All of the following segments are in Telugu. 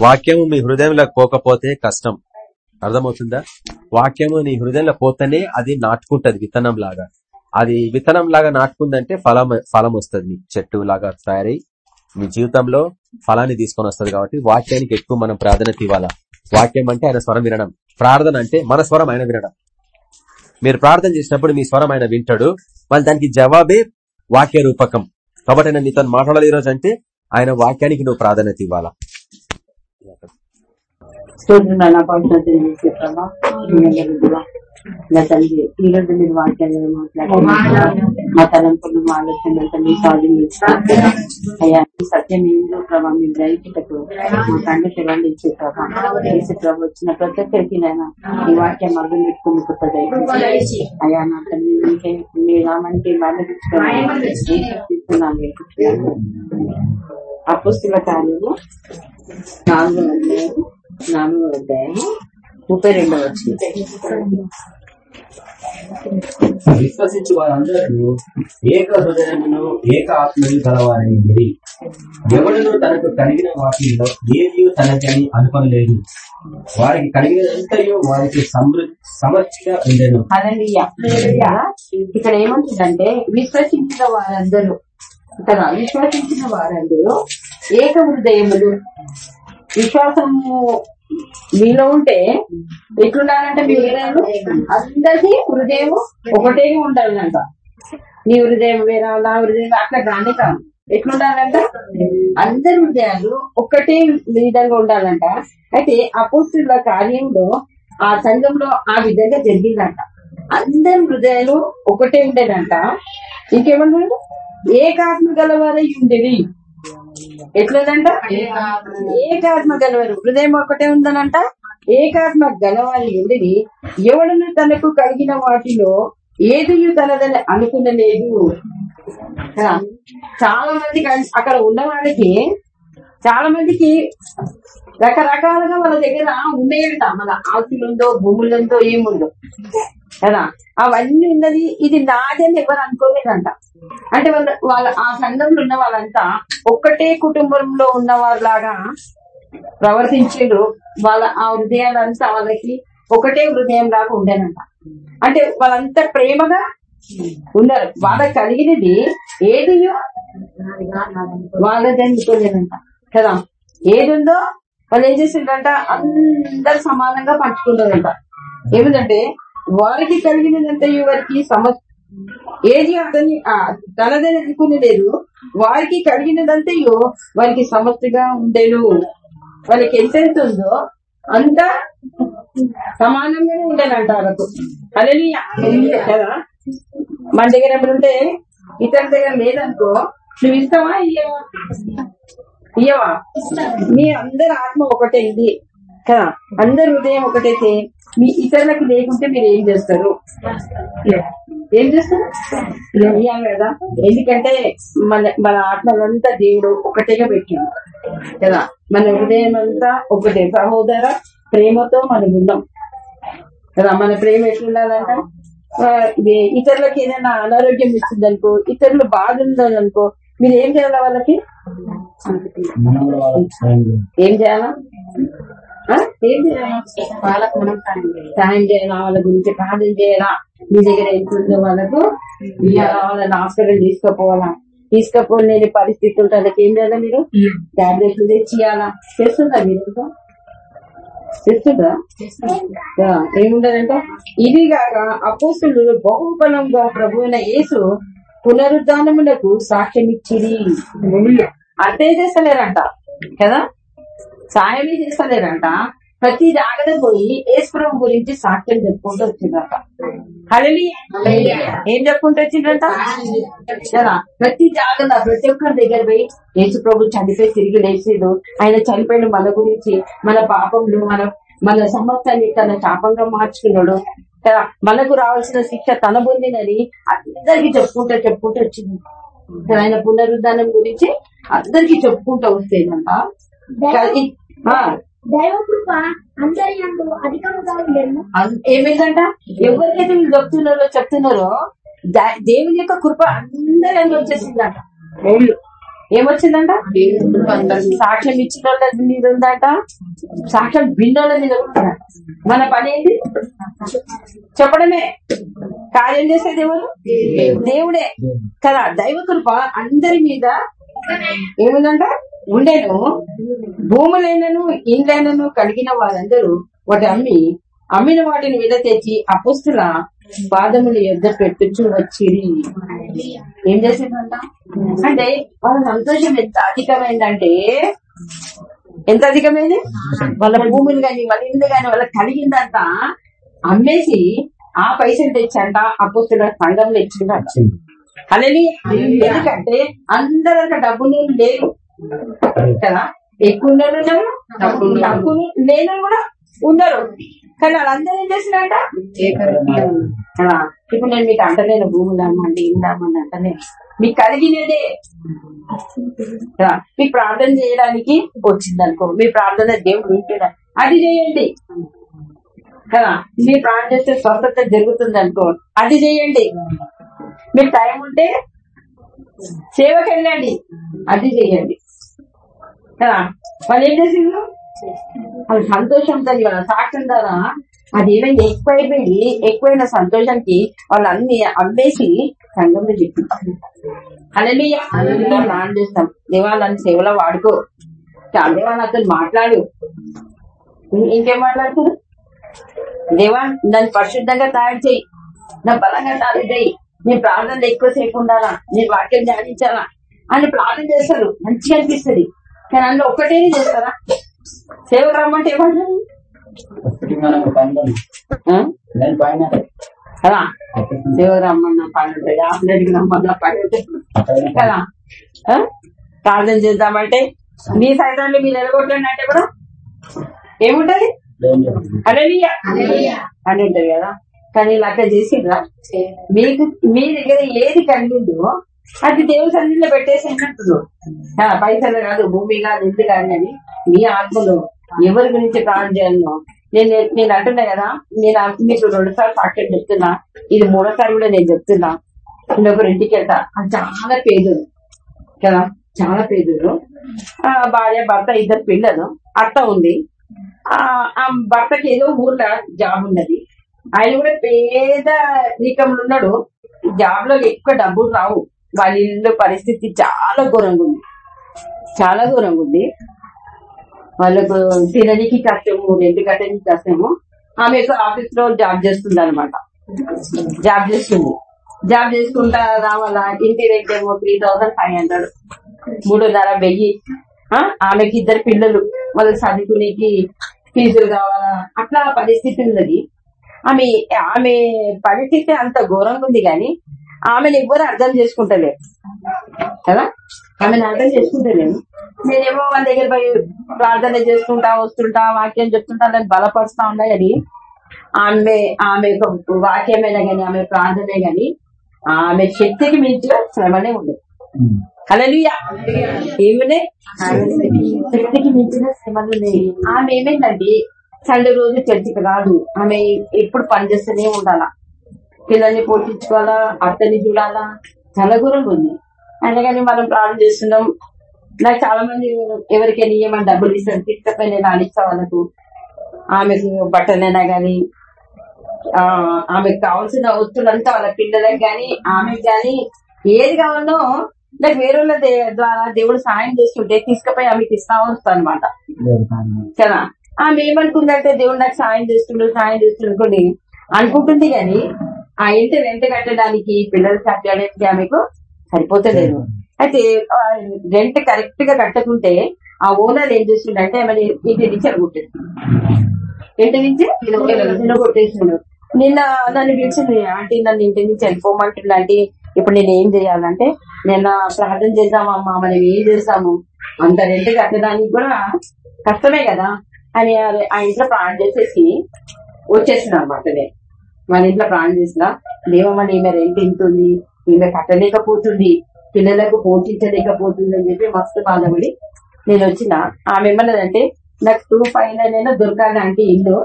వాక్యము మీ హృదయంలో పోకపోతే కష్టం. అర్థమవుతుందా? వాక్యము నీ హృదయంలో పోతేనే అది నాటుకుంటది విత్తనం లాగా అది విత్తనం లాగా నాటుకుందంటే ఫలం ఫలం వస్తుంది. మీ చెట్టు లాగా తయారై మీ జీవితంలో ఫలాన్ని తీసుకొని వస్తుంది కాబట్టి వాక్యానికి ఎక్కువ మనం ప్రాధాన్యత ఇవ్వాలా? వాక్యం అంటే ఆయన స్వరం వినడం. ప్రార్థన అంటే మన స్వరం ఆయన వినడం. మీరు ప్రార్థన చేసినప్పుడు మీ స్వరం ఆయన వింటాడు. మళ్ళీ దానికి జవాబే వాక్య రూపకం. కాబట్టి ఆయన నీతో మాట్లాడాలి ఈరోజు అంటే ఆయన వాక్యానికి నువ్వు ప్రాధాన్యత ఇవ్వాలా? స్తోత్రం నాయన పరిశుద్ధ చేసే ప్రభా నా తండ్రి ఈ రోజు మీరు వాక్యాలను మాట్లాడారు మా తలంపులు మా ఆలోచనలంతా మీ సాధించారు అయ్యా సత్యం ఏంటో ప్రభావ మీరు గ్రహించటకు మా తండ్రి పిల్లలు ఇచ్చే ప్రభా. చేసే ప్రభా వచ్చిన ప్రతి ఒక్కరికి నాయన ఈ వాక్యం అర్థం పెట్టుకుని కొత్త అయ్యా నా తండ్రి మీకే మీ నామానికి మరణిస్తున్నాను అపుస్తుల కార్యము నాలుగు అధ్యాయం నాలుగో అధ్యాయం ముప్పై రెండవ విశ్వసించి వారందరూ ఏక హృదయమును ఏక ఆత్మని కలవారని ఎవడును తనకు కలిగిన వాటిల్లో ఏది తనకని అనుకోలేదు వారికి కలిగినంతయో వారికి సమృ సమృద్ధిగా ఉండెను. హల్లెలూయా. ఇక్కడ ఏమంటుందంటే విశ్వసించిన వారందరూ కదా విశ్వసించిన వారందరూ ఏక హృదయములు విశ్వాసము మీలో ఉంటే ఎట్లుండాలంటే మీ హృదయం అందరికీ హృదయం ఒకటే ఉండాలంట. నీ హృదయం వేరే నా హృదయం అట్లా కానీ కాదు. ఎట్లుండాలంట? అందరి హృదయాలు ఒకటే విధంగా ఉండాలంట. అయితే అపోస్తుల కార్యంలో ఆ సంఘంలో ఆ విధంగా జరిగిందంట. అందరి హృదయాలు ఒకటే ఉండేదంట. ఇంకేమన్నా ఏకాత్మ గలవారై ఉండేవి? ఎట్లేదంట? ఏకాత్మ గలవారు. హృదయం ఒకటే ఉందనంట. ఏకాత్మ గలవారి ఉండేది ఎవడను తనకు కలిగిన వాటిలో ఏది తనదని అనుకునలేదు. లేదు చాలా మందికి అక్కడ ఉన్నవాడికి చాలా మందికి రకరకాలుగా వాళ్ళ దగ్గర ఉన్నాయంట. మన ఆస్తులుందో భూములుందో ఏముందో. కదా? అవన్నీ ఉన్నది. ఇది నాదని ఎవరు అనుకోలేదంట. అంటే వాళ్ళ వాళ్ళ ఆ సంఘంలో ఉన్న వాళ్ళంతా ఒక్కటే కుటుంబంలో ఉన్న వాళ్ళలాగా ప్రవర్తించారు వాళ్ళ ఆ హృదయాలంతా వాళ్ళకి ఒకటే హృదయం లాగా ఉండేనంట. అంటే వాళ్ళంతా ప్రేమగా ఉన్నారు. వాళ్ళకి కలిగినది ఏది వాళ్ళది అనుకోలేదంట. కదా? ఏది ఉందో వాళ్ళు ఏం చేసిండ్రంట? అందరు సమానంగా పంచుకున్నారంట. ఏమిటంటే వారికి కలిగినదంటే వారికి సమ ఏది అతని తనదని అనుకుని లేదు. వారికి కలిగినదంతయో వారికి సమస్యగా ఉండేను. వాళ్ళకి ఎంత ఉందో అంత సమానంగానే ఉండేనంట వాళ్ళకు అదే కదా? మన దగ్గర ఎప్పుడుంటే ఇతని దగ్గర లేదనుకో నువ్వు ఇస్తావా ఇయ్యవా? ఇయ్యవా? మీ అందరి ఆత్మ ఒకటే ఇది. కదా? అందరి హృదయం ఒకటైతే మీ ఇతరులకు లేకుంటే మీరు ఏం చేస్తారు? ఏం చేస్తారు? ఇయ్యాలి కదా? ఎందుకంటే మన మన ఆత్మలంతా దేవుడు ఒకటేగా పెట్టిండు. కదా? మన హృదయం అంతా ఒకటే. సహోదర ప్రేమతో మనం ఉన్నాం కదా? మన ప్రేమ ఎట్లుండాలంట? ఇతరులకు ఏదైనా అనారోగ్యం ఇస్తుంది అనుకో ఇతరులు బాధ ఉందనుకో మీరు ఏం చేయాలి వాళ్ళకి? ఏం చేయాలా? ఏం చేయాలా? వాళ్ళకు మనం సాయం చేయాలా. వాళ్ళ గురించి ప్రార్థన చేయాలా? మీ దగ్గర ఎంత ఉందో వాళ్ళకు వాళ్ళని హాస్పిటల్ తీసుకుపోవాలా? తీసుకుపోలేని పరిస్థితి ఉంటే వాళ్ళకి ఏం చేయాలా మీరు? టాబ్లెట్లు తెచ్చి ఇయ్యాలా చేస్తుందా మీరు? చేస్తుందా? ఆ, ఏముండదంటే? ఇది కాక అపోస్తులు బహుబలంగా ప్రభు అయిన యేసు పునరుద్ధానములకు సాక్ష్యం ఇచ్చిరి అర్థం చేస్తలేరంట. కదా? సాయమే చేస్తలేరంట. ప్రతి జాగ్రత్త పోయి ప్రభు గురించి సాక్ష్యం చెప్పుకుంటూ వచ్చిందంట. హల్లెలూయా. ఏం చెప్పుకుంటూ వచ్చిందంట? కదా? ప్రతి జాగ్రత్త ప్రతి ఒక్కరి దగ్గర పోయి యేసు ప్రభు చనిపోయి తిరిగి లేచిడు. ఆయన చనిపోయిన మన గురించి మన పాపంలో మన మన సమస్తాన్ని తన శాపంగా మార్చుకున్నాడు. మనకు రావాల్సిన శిక్ష తన పొందినని అందరికి చెప్పుకుంటూ చెప్పుకుంటూ వచ్చింది. ఆయన పునరుద్ధానం గురించి అందరికి చెప్పుకుంటూ వస్తేనంట ఏమైందంట? ఎవరికైతే వీళ్ళు చెప్తున్నారో చెప్తున్నారో దేవుని యొక్క కృప అందరి అందులో వచ్చేసిందంట. ఏమొచ్చిందంట? సాక్ష్యం ఇచ్చిన వాళ్ళ మీద ఉందట. సాక్ష్యం విన్నోళ్ళ మీద ఉందట. మన పని ఏంటి? చెప్పడమే. కార్యం చేసేది ఎవరు దేవుడే. కదా దైవ కృప అందరి మీద ఏముందంట? ఉండేను. భూములైనను ఇండ్లైనను కలిగిన వారందరూ వాటి అమ్మి అమ్మిన వాటిని విడ తెచ్చి అపుస్తుల పాదముల యొద్ద పెట్టుచు వచ్చిరి. ఏం చేసిందంట? అంటే వాళ్ళ సంతోషం ఎంత అధికమైందంటే ఎంత అధికమైంది? వాళ్ళ భూమిని కానీ వాళ్ళ ఇల్లు కానీ వాళ్ళకి కలిగిందంట. అమ్మేసి ఆ పైసలు తెచ్చంట అపుస్తుల సంఘంలో ఇచ్చిందంట. అనేది ఎందుకంటే అందరంత డబ్బులు లేవు కదా? ఎక్కువ ఉన్నోళ్ళు ఉన్నారు తక్కువ లేనని కూడా ఉన్నారు. కానీ వాళ్ళందరూ ఏం చేసినట ఇప్పుడు నేను మీకు అంటలేను భూములమ్మండి అమ్మండి ఇల్లు అంటలేను. మీకు కలిగినదే. మీ మీకు ప్రార్థన చేయడానికి వచ్చింది అనుకో మీ ప్రార్థన దేవుడు వింటున్నా అది చేయండి. కదా మీరు ప్రార్థన చేస్తే స్వస్థత జరుగుతుంది అనుకో అది చేయండి. మీకు టైం ఉంటే సేవకి వెళ్ళండి అది చేయండి. కదా వాళ్ళు ఏం చేసిండ్రు? అది సంతోషంతో వాళ్ళ సాక్ష్యం ద్వారా అది ఏమైంది? ఎక్కువైపోయి ఎక్కువైన సంతోషానికి వాళ్ళు అన్ని అమ్మేసి సంఘంలో చెప్పారు అలాగే ప్లాన్ చేస్తాం. దేవాలని సేవలో వాడుకో. చాలా అతను మాట్లాడు. ఇంకేం మాట్లాడుతున్నారు? దేవా నన్ను పరిశుద్ధంగా తయారు చేయి. నా బలంగా తయారు చేయి నేను ప్రార్థనలు ఎక్కువసేపు ఉండాలా? నేను వాక్యం ధ్యానించాలా? అని ప్రార్థన చేస్తారు. మంచిగా అనిపిస్తుంది. కానీ అందులో ఒక్కటే చేస్తారా? సేవకు రమ్మంటే పైన పైన. కదా? సేవకు రమ్మన్నా పని ఉంటుంది ఆఫ్లైన్కి రమ్మన్నా పని ఉంటుంది కదా? ప్రార్థన చేద్దామంటే మీ సైతాన్ని మీరు ఎలగొట్టండి అంటే కూడా ఏముంటది? అలలియా అని ఉంటది కదా? కానీ ఇలా అట్లా చేసిండ్రా. మీకు మీ దగ్గర ఏది కలిగిందో అది దేవుని సన్నిధిలో పెట్టేసి అన్నట్టు పైసలు కాదు భూమి కాదు ఇల్లు కాదు అని మీ ఆత్మలో ఎవరి గురించి ప్రాణం చేయను నేను నేను అంటున్నా కదా నేను మీకు రెండు సార్లు సాక్ష్యం చెప్తున్నా. ఇది మూడోసారి కూడా నేను చెప్తున్నా. నేను ఒకరి ఇంటికి వెళ్తా. అది చాలా పేదలు కదా చాలా పేదలు ఆ, భార్య భర్త ఇద్దరు పిల్లలు అత్త ఉంది. ఆ ఆ భర్తకి ఏదో ఊర్లో జాబ్ ఉన్నది. ఆయన కూడా పేద రీకంలో ఉన్నాడు. జాబ్లో ఎక్కువ డబ్బులు రావు. వాళ్ళ ఇల్లు పరిస్థితి చాలా ఘోరంగా ఉంది. చాలా ఘోరంగా ఉంది. వాళ్ళకు తినడానికి కష్టము ఎందుకంటే కట్టడానికి కష్టము. ఆమె ఆఫీస్లో జాబ్ చేస్తుంది అనమాట జాబ్ చేస్తుంది. జాబ్ చేసుకుంటా రావాలా? ఇంటి రెంట్ ఏమో త్రీ థౌసండ్ ఫైవ్ హండ్రెడ్ మూడున్నర వెయ్యి. ఆ, ఆమెకి ఇద్దరు పిల్లలు. వాళ్ళు చదువుకునేకి ఫీజులు కావాలా? అట్లా పరిస్థితి ఉన్నది. ఆమె ఆమె పరిస్థితి అంత ఘోరంగా ఉంది కానీ ఆమెను ఎవ్వరు అర్థం చేసుకుంటలేరు. కదా? ఆమెను అర్థం చేసుకుంటలేము నేనేమో వాళ్ళ దగ్గర పోయి ప్రార్థన చేసుకుంటా వస్తుంటా వాక్యం చెప్తుంటా వాళ్ళని బలపరుస్తా ఉన్నా కానీ ఆమె ఆమె యొక్క వాక్యమైనా గాని ఆమె ప్రార్థనే గాని ఆమె శక్తికి మించిన శ్రమనే ఉండదు. హల్లెలూయా. ఏమనే శక్తికి మించిన శ్రమలు ఉన్నాయి ఆమె ఏమైందండి సండే రోజు చర్చికి రాదు. ఆమె ఎప్పుడు పనిచేస్తూనే ఉండాలా. పిల్లల్ని పోషించుకోవాలా అత్తని చూడాలా? చాలా ఘోరంగా ఉంది. అందుకని కానీ మనం ప్రార్థన చేస్తున్నాం. నాకు చాలా మంది ఎవరికైనా ఏమైనా డబ్బులు ఇస్తాను తీసుకపోయి నేను అనిస్తా వాళ్ళకు. ఆమెకు బట్టలైనా గాని ఆ ఆమెకు కావాల్సిన వస్తువులంతా వాళ్ళ పిల్లలకు గాని ఆమెకు గాని ఏది కావాలో నాకు వేరే వాళ్ళ దే- ద్వారా దేవుడు సాయం చేస్తుంటే తీసుకుపోయి ఆమెకి ఇస్తా వస్తా అనమాట కదా? ఆమె ఏమనుకుందంటే దేవుడు నాకు సాయం చేస్తుండు సాయం చేస్తుండీ అనుకుంటుంది కానీ ఆ ఇంటి రెంట్ కట్టడానికి పిల్లలు కట్టడానికి ఆమెకు సరిపోతలేదు. అయితే రెంట్ కరెక్ట్గా కట్టకుంటే ఆ ఓనర్ ఏం చేస్తుండంటే ఆమె ఇంటి నుంచి ఎరగొట్టేస్తుంది ఇంటి నుంచి నిలగొట్టేసిండు. నిన్న నన్ను పిలిచింది ఆంటీ నన్ను ఇంటి నుంచి వెళ్ళిపోమంటుండ ఆంటీ. ఇప్పుడు నేను ఏం చేయాలంటే నిన్న ప్రార్థన చేద్దామమ్మా మనం ఏం చేస్తాము? అంత రెంట్ కట్టడానికి కూడా కష్టమే కదా. అని ఆ- ఇంట్లో ప్రాణం చేసేసి వచ్చేసిన అనమాట నేను. మన ఇంట్లో ప్రాణం చేసిన దేవమ్మని ఈమె రెంట్ ఇంతుంది ఈమె కట్టలేకపోతుంది పిల్లలకు పోషించలేకపోతుంది అని చెప్పి మస్తు బాధపడి నేను వచ్చిన. ఆమె ఏమన్నదంటే నాకు టూ ఫైవ్ అయినా దొరకాలి అంటే ఇల్లు.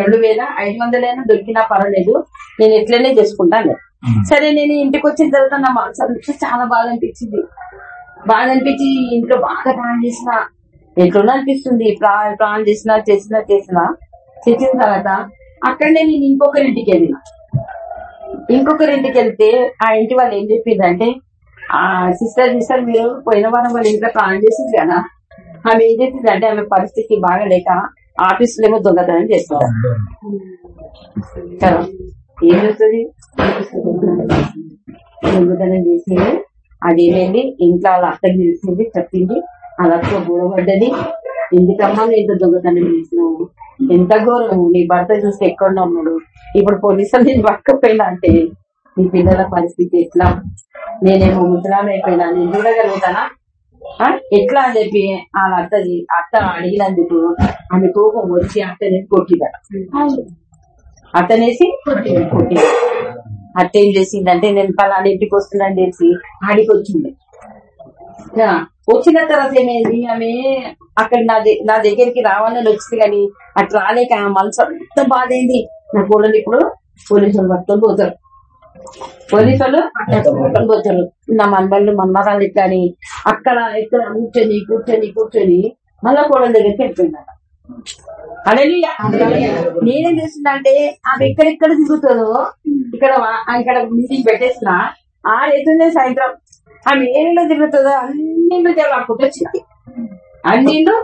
రెండు వేల ఐదు వందలైనా దొరికినా పర్వాలేదు. నేను ఎట్లనే చేసుకుంటాను సరే నేను ఇంటికి వచ్చిన తర్వాత నా మనసు చాలా బాధ అనిపించింది. బాగా అనిపించి ఇంట్లో బాగా ప్లాన్ చేసిన ఎట్లా అనిపిస్తుంది ప్లాన్ చేసిన చేసిన చేసిన. చేసిన తర్వాత అక్కడనే నేను ఇంకొకరి ఇంటికి వెళ్ళిన. ఇంకొకరింటికి వెళ్తే ఆ ఇంటి వాళ్ళు ఏం చెప్పిందంటే ఆ సిస్టర్ సిస్టర్ మీరు పోయిన వారం వాళ్ళ ఇంట్లో ప్లాన్ చేసింది కదా. ఆమె ఏం చేసింది అంటే ఆమె పరిస్థితి బాగా లేక ఆఫీసులో ఏమో దొంగతనం చేస్తుంది. ఏం చేస్తుంది దొంగతనం చేసింది. అది ఏమైంది? ఇంట్లో వాళ్ళ అత్తకి తెలిసింది చెప్పింది. అలా అత్త ఎందుకమ్మా నేను ఇంత దొంగతనం చేసినావు? ఎంత ఘోరం? నీ భర్త చూస్తే ఎక్కడ ఉన్నాడు? ఇప్పుడు పోలీసులు నేను పట్టుకపోయినా అంటే నీ పిల్లల పరిస్థితి ఎట్లా? నేనేమో ముసలాలు అయిపోయినా నేను చూడగలుగుతానా? ఆ? ఎట్లా అని చెప్పి వాళ్ళ అత్తది అత్త అడిగినందుకు ఆమె కోపం వచ్చి అత్తనే కొట్టిదట అతనేసి కొట్టింది అత్త ఏం చేసిందంటే నేను పలానా ఇంటికి వస్తున్నాను తెలిసి ఆడికి వచ్చింది. వచ్చిన తర్వాత ఏమైంది? ఆమె అక్కడ నా నా దగ్గరికి రావాలని వచ్చింది కానీ అట్లా రాలేక ఆ మనసు అంతా బాధ అయింది నా కోళ్ళని ఇప్పుడు పోలీసులు పట్టుకొని పోతారు. పోలీసులు పట్టుకొని పోతారు. నా మనవాళ్ళు మన్మరాలు ఇట్లా అని అక్కడ ఇక్కడ కూర్చొని కూర్చొని కూర్చొని మళ్ళా కోళ్ళ దగ్గరికి వెళ్ళిపోయిందట. అదే నేనేం చేసిందంటే ఆమె ఎక్కడెక్కడ తిరుగుతుందో ఇక్కడ ఇక్కడ మీటింగ్ పెట్టేసిన ఆడైతుందే సాయంత్రం. ఆమె ఏళ్ళలో తిరుగుతుందో అన్నింటిలో జలాడుకుంటూ వచ్చింది అన్నింటిలో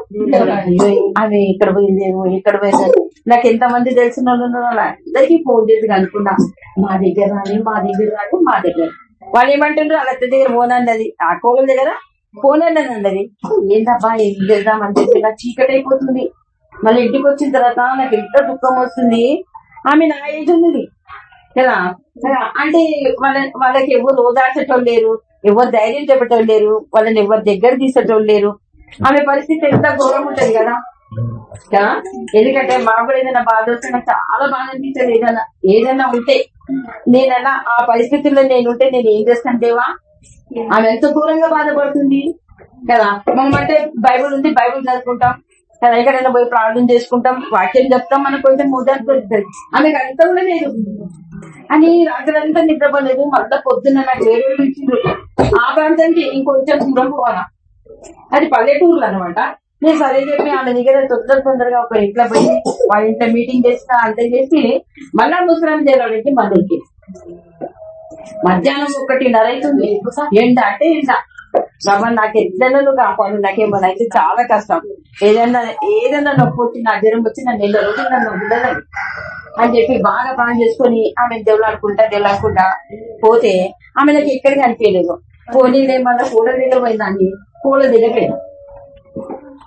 ఆమె ఇక్కడ పోయిందేమో ఇక్కడ పోయిందేమో నాకు ఎంత మంది తెలిసిన వాళ్ళు ఉన్నారో అందరికి ఫోన్ చేసి కనుక్కున్నా. మా దగ్గర రాని మా దగ్గర రాని మా దగ్గర వాళ్ళు ఏమంటుండ్రు? వాళ్ళ అత్త దగ్గర ఫోన్ అన్నది ఆ కోగల దగ్గర ఫోన్ అన్నది అన్నది ఏంటబ్బా ఏం చేద్దామని చెప్పి నాకు చీకటి అయిపోతుంది. మళ్ళీ ఇంటికి వచ్చిన తర్వాత నాకు ఎంత దుఃఖం వస్తుంది. ఆమె నా ఏజ్ ఉన్నది. కదా? అంటే వాళ్ళ వాళ్ళకి ఎవరు ఓదార్చేటోళ్ళు లేరు ఎవరు ధైర్యం చెప్పటం లేరు వాళ్ళని ఎవరు దగ్గర తీసేటోళ్ళు లేరు. ఆమె పరిస్థితి ఎంత ఘోరం ఉంటది కదా. ఎందుకంటే మాకు కూడా ఏదైనా బాధ వస్తే నాకు చాలా బాధ అనిపించదు. ఏదైనా ఏదైనా ఉంటే నేనన్నా ఆ పరిస్థితుల్లో నేను ఉంటే నేను ఏం చేస్తాను దేవా? ఆమె ఎంత దూరంగా బాధపడుతుంది. కదా? మనం అంటే బైబుల్ ఉంది బైబుల్ చదువుకుంటాం. కదా? ఎక్కడైనా పోయి ప్రార్థన చేసుకుంటాం వాక్యం చెప్తాం మనకు కొంచెం ముద్ర దొరుకుతుంది. ఆమెకు అంత కూడా లేదు. అని రాత్రంతా నిద్రపోలేదు. మళ్ళా పొద్దున్న నాకు వేరే ఇచ్చిండ్రు. ఆ ప్రాంతానికి ఇంకొంచెం దూరం పోవాలా? అది పల్లెటూర్లు అనమాట నేను సరే చెప్పి ఆమె దగ్గర తొందర తొందరగా ఒక ఇంట్లో పోయి వాళ్ళ ఇంట్లో మీటింగ్ చేసిన అంత చేసి మళ్ళా ముసలాం జైలుకి మళ్ళీ మధ్యాహ్నం ఒకటిన్నర అవుతుంది. ఎండ అంటే ఎండ. బాబా నాకు ఎట్లైనా నువ్వు కాపాడు. నాకేమో అయితే చాలా కష్టం. ఏదన్నా ఏదన్నా నొప్పి వచ్చి నా జ్వరం వచ్చి నన్ను నెల రోజులు నన్ను ఉండదని అని చెప్పి బాగా ప్లాన్ చేసుకుని ఆమె దేవులాడుకుంటా దేవులాడుకుంటా పోతే ఆమె నాకు ఎక్కడ కనిపించలేదు పోనీ ఏమన్నా కూడల దగ్గర పోయిందాన్ని కూడల దగ్గర పోయినా.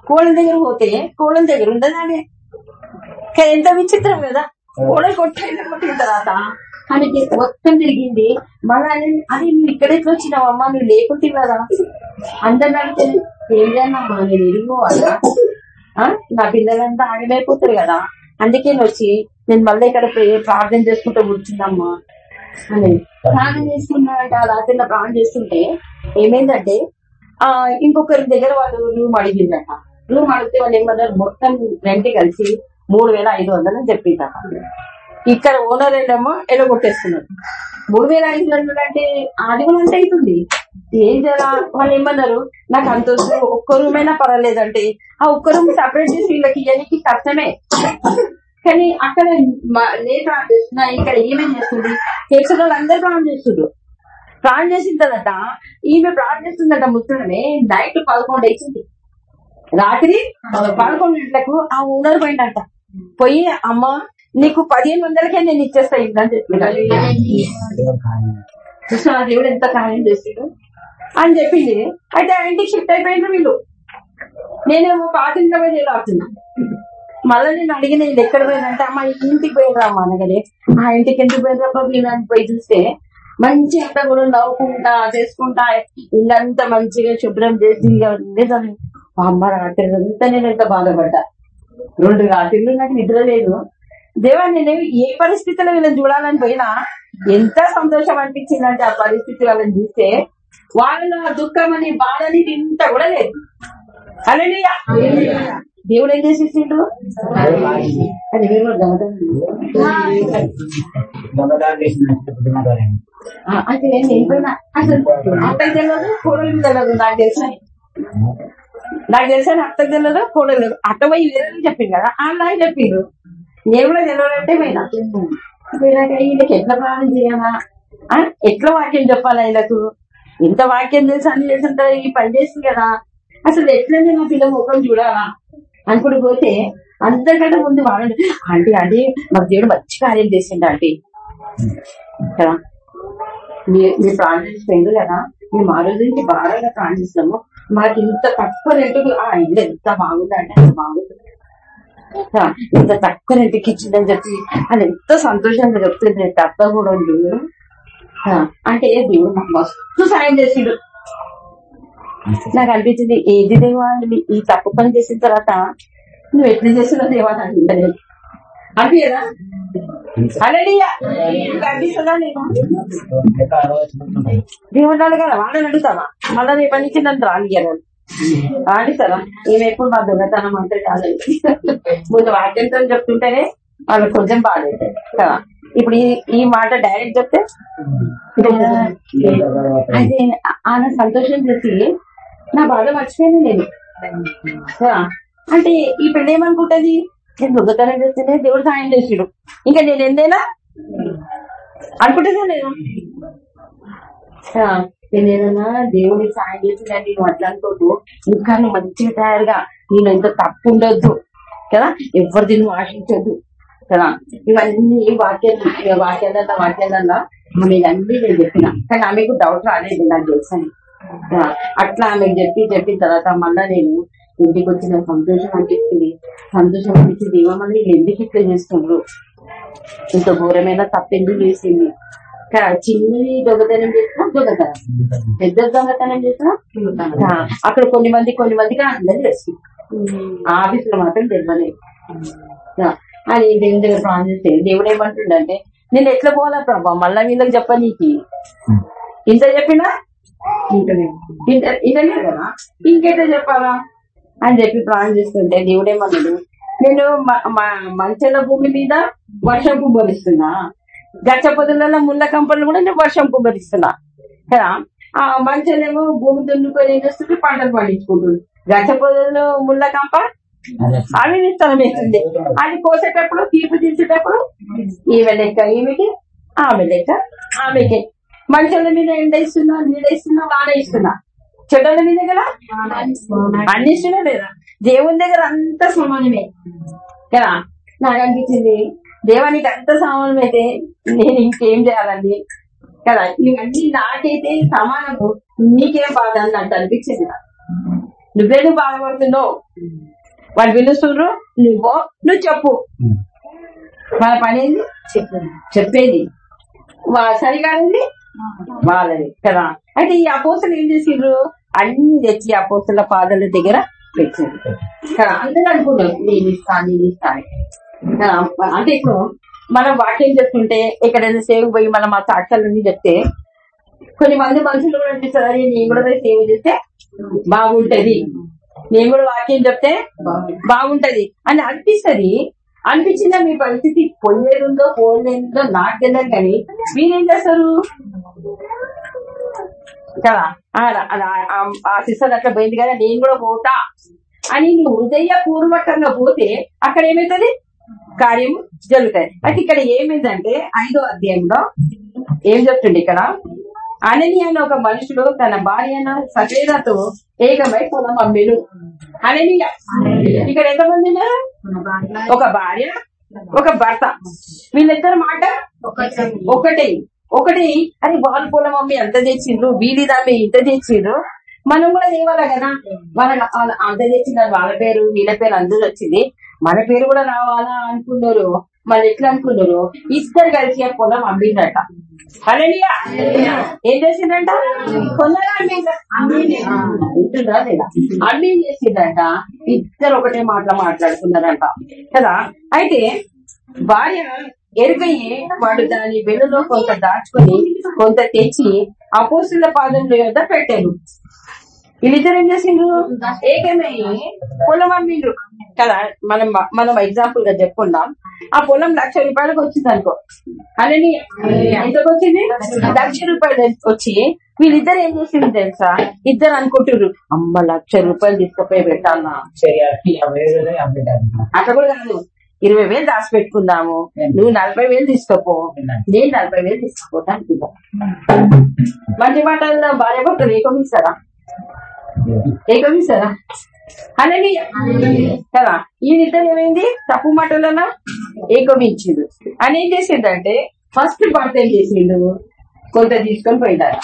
కోళ్ళ దగ్గర పోతే కోళ్ళ దగ్గర ఉండదు ఆమె. ఎంత విచిత్రం కదా. కోళ్ళ కొట్టేది కొట్టిన తర్వాత ఆమెకి మొత్తం తిరిగింది. మళ్ళీ అది నువ్వు ఇక్కడ వచ్చినావమ్మా నువ్వు లేకుంటే కదా. అందరిని అడిగితే ఏంటమ్మా నేను ఎదిగిపోవాలా ఆ? నా పిల్లలంతా ఆగమైపోతారు కదా. అందుకే వచ్చి నేను మళ్ళీ ఇక్కడ ప్రార్థన చేసుకుంటూ కూర్చున్నామ్మా అని. ప్రార్థన చేస్తున్నాడంటే రాత్రి నా ప్రార్థన చేస్తుంటే ఏమైందంటే ఆ ఇంకొకరి దగ్గర వాళ్ళు రూమ్ అడిగిందట. రూమ్ అడిగితే వాళ్ళు ఏమన్నారు మొత్తం రెంట్ కలిసి మూడు వేల ఐదు వందలు అని చెప్పిందట ఇక్కడ ఓనర్ ఏమో ఎడగొట్టేస్తున్నారు మూడు వేల ఐదు వందలు అంటే అది కూడా అంతే అవుతుంది ఏం చేయాలా? వాళ్ళు ఏమన్నారు? నాకు అంత ఒక్క రూమ్ అయినా పర్వాలేదంటే ఆ ఒక్క రూమ్ సపరేట్ చేసి వీళ్ళకి ఇవ్వడానికి కష్టమే. కానీ అక్కడ నేను ప్లాన్ చేస్తున్నా ఇక్కడ ఏమేం చేస్తుంది చేసిన వాళ్ళు అందరు ప్లాన్ చేస్తుండ్రు ప్లాన్ చేసిన తర్వాత ఈమె ప్లాన్ చేస్తుందట ముసలమే నైట్ పదకొండు వేసింది రాత్రి పదకొండు గంటలకు ఆ ఓనర్ పోయిందంట. పోయి అమ్మ నీకు పదిహేను వందలకే నేను ఇచ్చేస్తా ఇల్లు అని చెప్పి. చూసిన దేవుడు ఎంత కాయం చేస్తాడు? అని చెప్పింది. అయితే ఆ ఇంటికి షిఫ్ట్ అయిపోయింది వీళ్ళు. నేనేమో పాతింట్లో పోయి మళ్ళీ నేను అడిగిన ఇది ఎక్కడ పోయిందంటే అమ్మ ఇంటికి పోయినరా అమ్మ అనగానే ఆ ఇంటికి ఎందుకు పోయినప్పుడు వీళ్ళని పోయి చూస్తే మంచి అంతా కూడా నవ్వుకుంటా చేసుకుంటా ఇల్లంతా మంచిగా శుభ్రం చేసి ఇక అమ్మ రాత్రి అంతా నేను ఎంత బాధపడ్డా? రెండు రాత్రిలో నాకు నిద్ర లేదు. దేవా నేను ఏ పరిస్థితుల్లో వీళ్ళని చూడాలని పోయినా ఎంత సంతోషం అనిపించిందంటే ఆ పరిస్థితులను వాళ్ళని చూస్తే వాళ్ళ దుఃఖం అని బాధ అనేది ఇంత కూడా లేదు. హల్లెలూయా. దేవుడు ఏం చేసేసిండు? అది మీరు కూడా అంటే నేను వెళ్ళిపోయినా. అసలు అత్తకి తెలియదు కోడలు తెలియదు నాకు తెలుసా నాకు తెలుసా అత్తకి తెలియదు కోడలు తెలియదు. పోయి లేదని చెప్పింది కదా ఆ నాకు చెప్పిండు తెలవాలంటే కూడా వీళ్ళకి ఎట్లా ప్రాణం చేయాలా? ఎట్లా వాక్యం చెప్పాలా వీళ్ళకు ఇంత వాక్యం తెలిసి అన్ని తెలుసు ఈ పని చేసింది కదా. అసలు ఎట్లా నేను నా పిల్ల ముఖం చూడాలా? అనుకుంటూ పోతే అంతకంటే ముందు వాడండి. ఆంటీ ఆంటీ మాకు దేవుడు మంచి కార్యం చేసిండు ఆంటీ. కదా? మీరు మీరు ప్రార్థిస్తుంది కదా? మేము ఆ రోజు నుంచి బాగా ప్రాణిస్తాము మాకు ఇంత తక్కువ రేటు ఆ ఇల్లు ఎంత బాగుందంటే అంత బాగుంది. ఇంత తక్కువ రెంటుకి ఇచ్చిందని చెప్పి అది ఎంత సంతోషంగా చెప్తుంది అత్త కూడా ఉంది ఆ, అంటే దేవుడు నాకు మస్తు సాయం చేసిండు. నాకు అనిపించింది ఏది దేవా ఈ తప్పు పని చేసిన తర్వాత నువ్వు ఎట్లా చేసిన దేవా నాకు ఇంటలేదు అనిపించదా నేను. వచ్చినట్టుంటాయి దేవుడు అడగాల? వాళ్ళని అడుగుతావా? మళ్ళీ రేపటి నుంచి నన్ను రానియరు ఆడిస్తారా ఈమె ఎప్పుడు మా దొంగతనం అంటే కాదు. ముందు వాక్యంతో చెప్తుంటేనే వాళ్ళకి కొంచెం బాధైతే కదా? ఇప్పుడు ఈ ఈ మాట డైరెక్ట్ చెప్తే? అయితే ఆయన సంతోషం చూసి నా బాధ మర్చిపోయింది నేను? అంటే ఈ పెళ్ళి ఏమనుకుంటది? నేను దొంగతనం చేస్తేనే దేవుడు సాయం చేసిడు. ఇంకా నేను ఎందైనా అనుకుంటుందా నేను తెలియదన్నా నేను ఏదైనా దేవుడికి సాయం చేసిందండి నువ్వు అట్లా ఇంకా నువ్వు మంచిగా తయారుగా నేను ఎంత తప్పు ఉండొద్దు కదా? ఎవరిది నువ్వు ఆశించొద్దు కదా? ఇవన్నీ వాక్యాలు వాక్యాలన్నా వాక్యాలన్నా ఆమె ఇవన్నీ నేను చెప్పిన. కానీ ఆమెకు డౌట్ రాలేదు నాకు తెలుసని అట్లా ఆమెకు చెప్పి చెప్పిన తర్వాత మళ్ళా నేను ఇంటికి వచ్చిన సంతోషం అనిపించింది సంతోషం అనిపించింది ఏమన్నా ఎందుకు ఇట్లా చేస్తుండ్రు? ఇంత ఘోరమైన తప్పెందుకు చేసింది? చిన్నది దొంగతనం చేసినా దొంగతనం. పెద్ద దొంగతనం చేసినా ఆ, అక్కడ కొన్ని మంది కొన్ని మందికి అందరూ తెలుసు ఆఫీస్లో మాత్రం తెలియలేదు అని దేవుని దగ్గర ప్రాణం చేస్తే దేవుడు ఏమంటుండంటే నేను ఎట్లా పోవాలా ప్రభా? మళ్ళా వీళ్ళకి చెప్ప నీకు. ఇంత చెప్పినా? ఇంత ఇంటనే కదా? ఇంకెట్లా చెప్పాలా? అని చెప్పి ప్రాణం చేస్తుంటే దేవుడేమన్నాడు నేను మంచెల భూమి మీద వర్షం కుమ్మరిస్తున్నా. గచ్చ పొదలలో ముళ్ళ కంపలు కూడా నేను వర్షం కుమరిస్తున్నా కదా? ఆ మంచెలేమో భూమి దున్నుకొని ఏం చేస్తుంది? పంటలు పండించుకుంటుంది. గచ్చ పొదలలో ముళ్ళ కంప? అవి విత్తనం వేస్తుంది అది కోసేటప్పుడు తీర్పు తీసేటప్పుడు ఈమె లెక్క ఈమెకి ఆమె లెక్క ఆమెకి. మంచాల మీద ఎండ ఇస్తున్నా నీడ ఇస్తున్నా వాన ఇస్తున్నా చెడ్డల మీద కదా? అన్ని ఇస్తున్నా లేదా? దేవుని దగ్గర అంత సమానమే. కదా? నాకు అనిపించింది దేవానికి అంత సమానం అయితే నేను ఇంకేం చేయాలండి? కదా? ఇవన్నీ నాకైతే సమానము నీకేం బాధ అని నాకు అనిపించింది. నువ్వేను బాధపడుతున్నావు? వాళ్ళు పిలుస్తుండ్రు నువ్వు నువ్వు చెప్పు. వాళ్ళ పని ఏంది? చెప్పేది. వా- సరికాదండి? వాళ్ళది కదా? అయితే ఈ అపోసలు ఏం చేసిండ్రు? అన్ని తెచ్చి అపోసల పాదల దగ్గర పెట్టిండ్రు. కదా అందరూ అనుకున్నారు నేను ఇస్తా నేను ఇస్తా అని. కదా, అంటే ఇప్పుడు మనం వాక్యం చేస్తుంటే ఎక్కడైనా సేవ పోయి మనం మా సాక్ష్యాలన్నీ చెప్తే కొన్ని మంది మనుషులు కూడా అనిపిస్తారు "అరే, నేను కూడా పోయి సేవ చేస్తే బాగుంటది. నేను కూడా వాక్యం చెప్తే బాగుంటది. అని అనిపిస్తది. అనిపించిందా మీ పరిస్థితి? పోయేది ఉందో పోలేదో నాకు తెలియదు కానీ మీరేం చేస్తారు? కదా ఆ- సిస్టర్ అట్లా పోయింది కదా నేను కూడా పోతా అని నువ్వు హృదయపూర్వకంగా పోతే అక్కడ ఏమవుతుంది కార్యం జరుగుతాయి. అయితే ఇక్కడ ఏమైందంటే ఐదో అధ్యాయంలో ఏం చెప్తుంది ఇక్కడ? అనని అనే ఒక మనుషుడు తన భార్య సఫేదతో ఏకమై పొలం అమ్మిడు అననీయ ఇక్కడ ఎంతమంది ఉన్నారు? ఒక భార్య ఒక భర్త. వీళ్ళిద్దరు మాట? ఒకటే ఒకటి అరే వాళ్ళ పొలం అమ్మి అంత తెచ్చిండ్రు వీడి అమ్మి ఇంత తెచ్చిండ్రు. మనం కూడా తేవాలా కదా? వాళ్ళ అంత తెచ్చిండ్రు వాళ్ళ పేరు వీళ్ళ పేరు అందరూ వచ్చింది. మన పేరు కూడా రావాలా అనుకున్నారు. మళ్ళీ ఎట్లా అనుకున్నారు? ఇద్దరు కలిసి ఆ పొలం అమ్మిందట. ఏం చేసిందంట? కొందరు అమ్మిందా? లేదా? ఏం చేసిందంట. ఇద్దరు ఒకటే మాటలు మాట్లాడుకున్నారంట. కదా? అయితే భార్య ఎరుకయ్యి వాడు దాని వెనులో కొంత దాచుకొని కొంత తెచ్చి అపోసుల పాదంలో యొద్ద పెట్టారు. వీళ్ళిద్దరు ఏం చేసిండ్రు? ఏకమై పొలం అమ్మిండ్రు. కదా మనం మనం ఎగ్జాంపుల్గా చెప్పుకుందాం. ఆ పొలం లక్ష రూపాయలకు వచ్చింది అనుకో. అలాని ఎంతకు వచ్చింది? లక్ష రూపాయలు వచ్చి వీళ్ళిద్దరు ఏం చేసింది తెలుసా? ఇద్దరు అనుకుంటున్నారు అమ్మ లక్ష రూపాయలు తీసుకుపోయి పెట్టాలనా చేయాలి యాభై వేలు యాభై డెబ్బై అట్లా కూడా కాదు. ఇరవై వేలు దాచి పెట్టుకుందాము. నువ్వు నలభై వేలు తీసుకోపో. నేను నలభై వేలు తీసుకోపోతాను. మంచి మాటల్లో భార్య భర్తలు ఏకమిస్తారా? ఏకమిస్తారా? అలాని కదా ఈయనిద్దరు ఏమైంది? తప్పు మాటలన్నా ఏకమించిండు. అని ఏం చేసిందంటే ఫస్ట్ భర్త ఏం చేసిండు. కొంత తీసుకొని పోయినారు.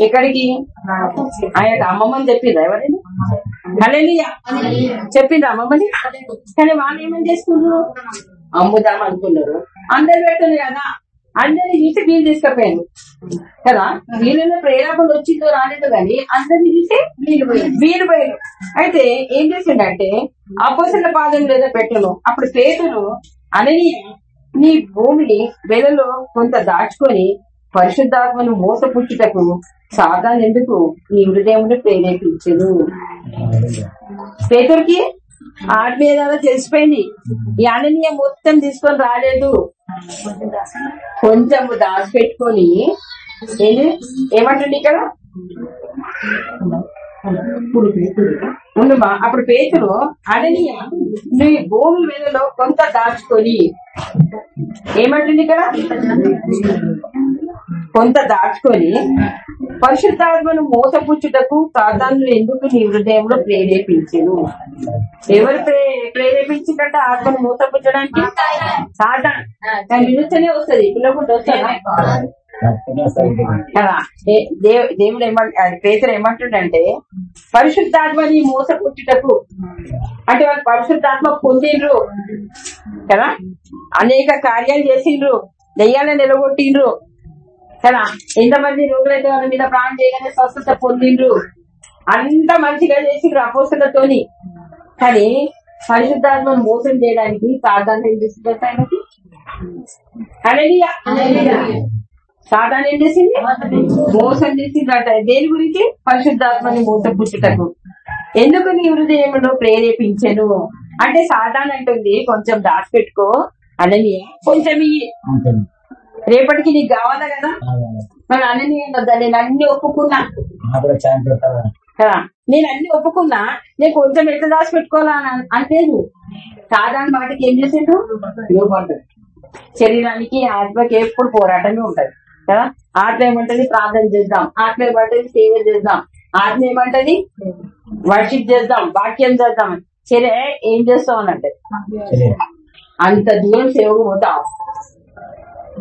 ఎక్కడికి? ఆయన అమ్మమ్మని చెప్పింది ఎవరైనా? హల్లెలూయా. చెప్పింది అమ్మమ్మని? కానీ వాళ్ళు ఏమని చేసుకున్నారు అమ్ముదాం అనుకున్నారు. అందరు పెడుతుంది కదా. అందరిని చూసి వీళ్ళు తీసుకుపోయాను. కదా? వీళ్ళలో ప్రేరేపణ వచ్చిందో రాలేదో కానీ అందరిని చూసి వీళ్ళు పోయారు వీళ్ళు పోయారు అయితే ఏం చేసిండంటే అపోసల పాదం లేదా పెట్టను. అప్పుడు పేతులు అనని నీ భూమిని వెలలో కొంత దాచుకొని పరిశుద్ధాత్మను మోసపుచ్చుటకు సాధారణ ఎందుకు నీ హృదయమును ప్రేరేపించదు పేతుడికి ఆత్మీయత తెలిసిపోయినాయి. ఈ అననీయ మొత్తం తీసుకొని రాలేదు. కొంచెం దాచిపెట్టుకొని ఏంది? ఏమంటుంది ఇక్కడ? ఉండుమా? అప్పుడు పేతులు అననీయ నీ భూమి మీదలో కొంత దాచుకొని ఏమంటుంది ఇక్కడ? కొంత దాచుకొని పరిశుద్ధాత్మను మోసపుచ్చుటకు సాధారణ ఎందుకు నీ హృదయంలో ప్రేరేపించను? ఎవరు ప్రే- ప్రేరేపించిందంటే ఆత్మను మోసపుచ్చడానికి? సాధారణ దాని వినుతనే వస్తుంది. పిల్లకుండా వస్తుందా? దేవుడు ఏమంటే అది ఏమంటుండంటే పరిశుద్ధాత్మని మోసపుచ్చుటకు. అంటే వాళ్ళు పరిశుద్ధాత్మ పొందిండ్రు. కదా? అనేక కార్యాలు చేసిండ్రు. దెయ్యాలను నిలగొట్టిండ్రు. కదా? ఎంతమంది రోగులైతే వాళ్ళ మీద ప్రాణం చేయగానే స్వస్థత పొందిండ్రు? అంత మంచిగా చేసిండ్రు అపోసలతోని కానీ పరిశుద్ధాత్మను మోసం చేయడానికి సాధారణ ఏం చేసింది ఆయనకి? హల్లెలూయా. సాధారణ ఏం చేసింది? మోసం చేసిందట దేని గురించి? పరిశుద్ధాత్మని మోసపుచ్చుటకు. ఎందుకు నీ హృదయంలో ప్రేరేపించను? అంటే సాధారణ అంటుంది కొంచెం దాచిపెట్టుకో అనని. కొంచెం. రేపటికి నీకు కావాలా కదా? మరి అనని వద్దా? నేను అన్ని ఒప్పుకున్నా. కదా నేను అన్ని ఒప్పుకున్నా. నేను కొంచెం ఎట్లా దాచిపెట్టుకోవాలా అని అంటేదు సాధారణ మాటకి ఏం చేసిండు శరీరానికి ఆత్మకి ఎప్పుడు పోరాటమే ఉంటది. కదా? ఆత్మ ఏమంటది? ప్రార్థన చేద్దాం. ఆత్మ ఏమంటది? సేవ చేద్దాం. ఆత్మ ఏమంటది? వర్షిప్ చేద్దాం. వాక్యం చేద్దాం. సరే ఏం చేస్తాం అంటే? అంత దూరం సేవకు పోతాం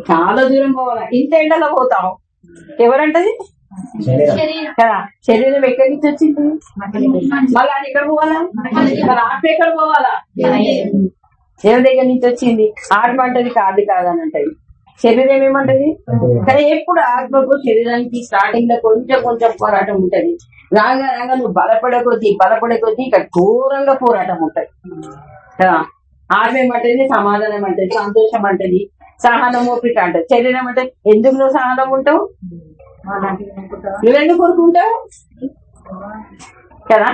చాలా దూరం పోవాలా? ఇంత ఎండలో పోతాం ఎవరంటది? శరీరం. కదా శరీరం ఎక్కడి నుంచి వచ్చింది? మళ్ళీ అది ఎక్కడ పోవాలా? ఆత్మ ఎక్కడ పోవాలా? దేవుని దగ్గర నుంచి వచ్చింది. ఆత్మ అంటది కాదు కాదని అంటది. శరీరం ఏమంటది? కానీ ఎప్పుడు ఆత్మకు శరీరానికి స్టార్టింగ్లో కొంచెం కొంచెం పోరాటం ఉంటది. రాగా రాగా నువ్వు బలపడే కొద్దీ బలపడే కొద్దీ ఇక్కడ ఘోరంగా పోరాటం ఉంటది. కదా ఆత్మ ఏమంటది? సమాధానం అంటది సంతోషం అంటది. సహనం ఓపిక అంటది శరీరం అంటే ఎందుకు నువ్వు సహనం ఉంటావు? నువ్వెందుకు కోరుకుంటావు? కదా?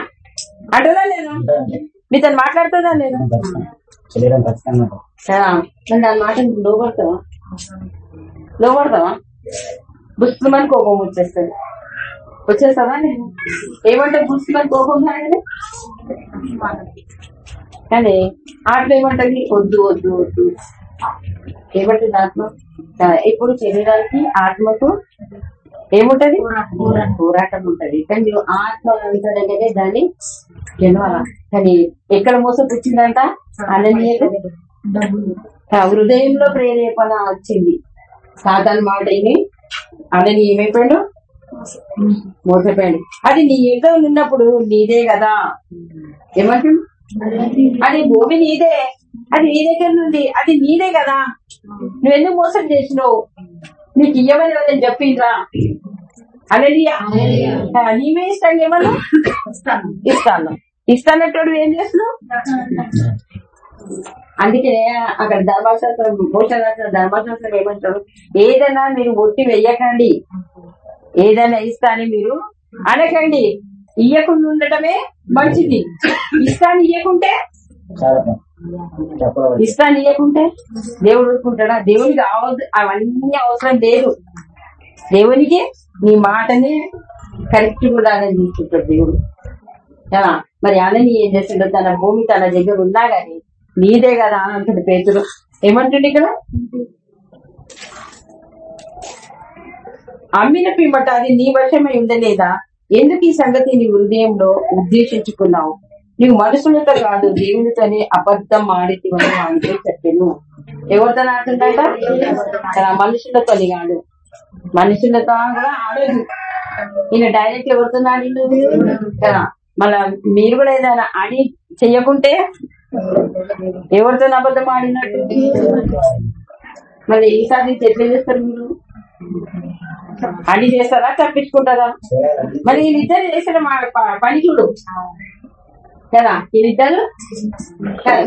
అంటదా నేను మీతో మాట్లాడుతుందా నేను. దాని మాట లోపడతావా లోపడతావా బుస్తుమని కోపం వచ్చేస్తుంది. వచ్చేస్తావా నేను? ఏమంటే బుస్తుమని కోపం కాదు కానీ ఆత్మ ఏమంటది వద్దు వద్దు వద్దు. ఏమంటుంది ఆత్మ ఇప్పుడు శరీరానికి ఆత్మకు ఏముంటది? పోరాటం. ఉంటది. కానీ మీరు ఆత్మ అంతదనే దాన్ని గెలవాల? కానీ ఎక్కడ మోసపుచ్చిందంట అననీయకు ఆ హృదయంలో ప్రేరేపణ వచ్చింది. సాధారణ మాట ఏమి అనని ఏమైపోయాడు? మోసపోయాడు. అది నీ ఏదో ఉన్నప్పుడు నీదే కదా. ఏమంటుంది అది భూమి నీదే. అది నీ దగ్గర నుండి అది నీదే కదా. నువ్వెందుకు మోసం చేసినావు? నీకు ఇయ్యమని ఎవరైనా చెప్పిండ్రా? అలలియా నీవే ఇస్తాను ఏమన్నా? ఇస్తాను. ఇస్తానట్టు ఏం చేస్తున్నావు? అందుకే అక్కడ ధర్మశాస్త్రం భూషణాస్త్రం ధర్మశాస్త్రం ఏమంటాడు ఏదైనా మీరు ఒట్టి వెయ్యకండి. ఏదైనా ఇస్తా అని మీరు అనకండి. ఇయ్యకుండా ఉండటమే మంచిది. ఇస్తాను ఇయ్యకుంటే ఇష్టాన్ని ఇవ్వకుంటే దేవుడు ఊరుకుంటాడా? దేవునికి అవన్నీ అవసరం లేదు. దేవునికి నీ మాటని కరెక్ట్ కూడా తీసుకుంటాడు దేవుడు. మరి అలాని ఏం చేస్తుండో తన భూమి తన దగ్గర ఉన్నా గాని నీదే కదా అని అంటాడు పేతుడు. ఏమంటుండే ఇక్కడ? అమ్మిన పిమ్మట అది నీ వశమై ఉండలేదా? ఎందుకు ఈ సంగతి నీ హృదయంలో ఉద్దేశించుకున్నావు? నీవు మనుషులతో కాదు దేవునితోనే అబద్ధం ఆడితివని ఆయనతో చెప్పాను. ఎవరితో ఆడుతుందట? మనుషులతో కాదు. మనుషులతో కూడా ఆడదు. ఈయన డైరెక్ట్ ఎవరితో ఆడిండు? కదా మళ్ళా మీరు కూడా ఏదైనా ఆడి చెయ్యకుంటే ఎవరితో అబద్ధం ఆడినట్టు? మళ్ళీ ఈసారి ఎట్లా చేస్తారు మీరు? అన్ని చేస్తారా? తప్పించుకుంటారా? మరి వీళ్ళిద్దరు చేసిన మా- పని చూడు. కదా? వీళ్ళిద్దరు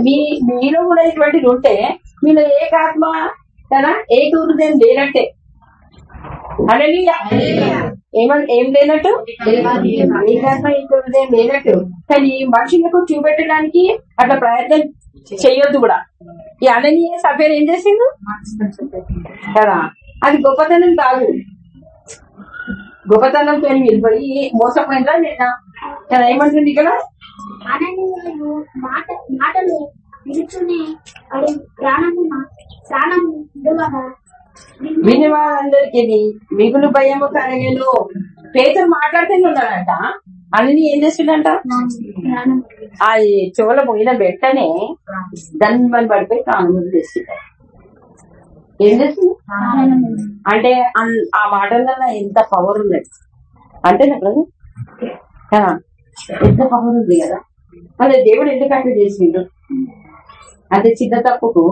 మీ మీలో కూడా ఇటువంటిది ఉంటే మీలో ఏకాత్మ కదా? ఏ హృదయం లేనట్టే. హల్లెలూయా. ఏమని ఏం లేనట్టు? ఏకాత్మ ఏ హృదయం లేనట్టు. కానీ మనుషులకు చూపెట్టడానికి అట్లా ప్రయత్నం చెయ్యొద్దు కూడా. ఈ అననీయ సభ్యులు ఏం చేసిండు? కదా? అది గొప్పతనం కాదు. గొప్పతనంతో వెళ్ళిపోయి మోసపోయిందా లేదా? కదా ఏమంటుంది ఇక్కడ? అననీయులు మాట మాటలు వినుచునే వాడి ప్రాణము ప్రాణం విడువగా. విని వారందరికీ మిగులు భయము కలిగేను. పేతురు మాట్లాడుతూనే ఉన్నాడంట. అని ఏం చేసిండంట ప్రాణం అది చెవుల పోయిన వెంటనే దాన్ని పడిపోయి చేసిండు ఏం చేసింది అంటే ఆ మాటల్లో ఎంత పవర్ ఉన్నది అంతేనా బ్రదర్ కదా ఎంత పవర్ ఉంది కదా. అదే దేవుడు ఎందుకు అట్లా చేసిండు? అంటే చిన్న తప్పుకు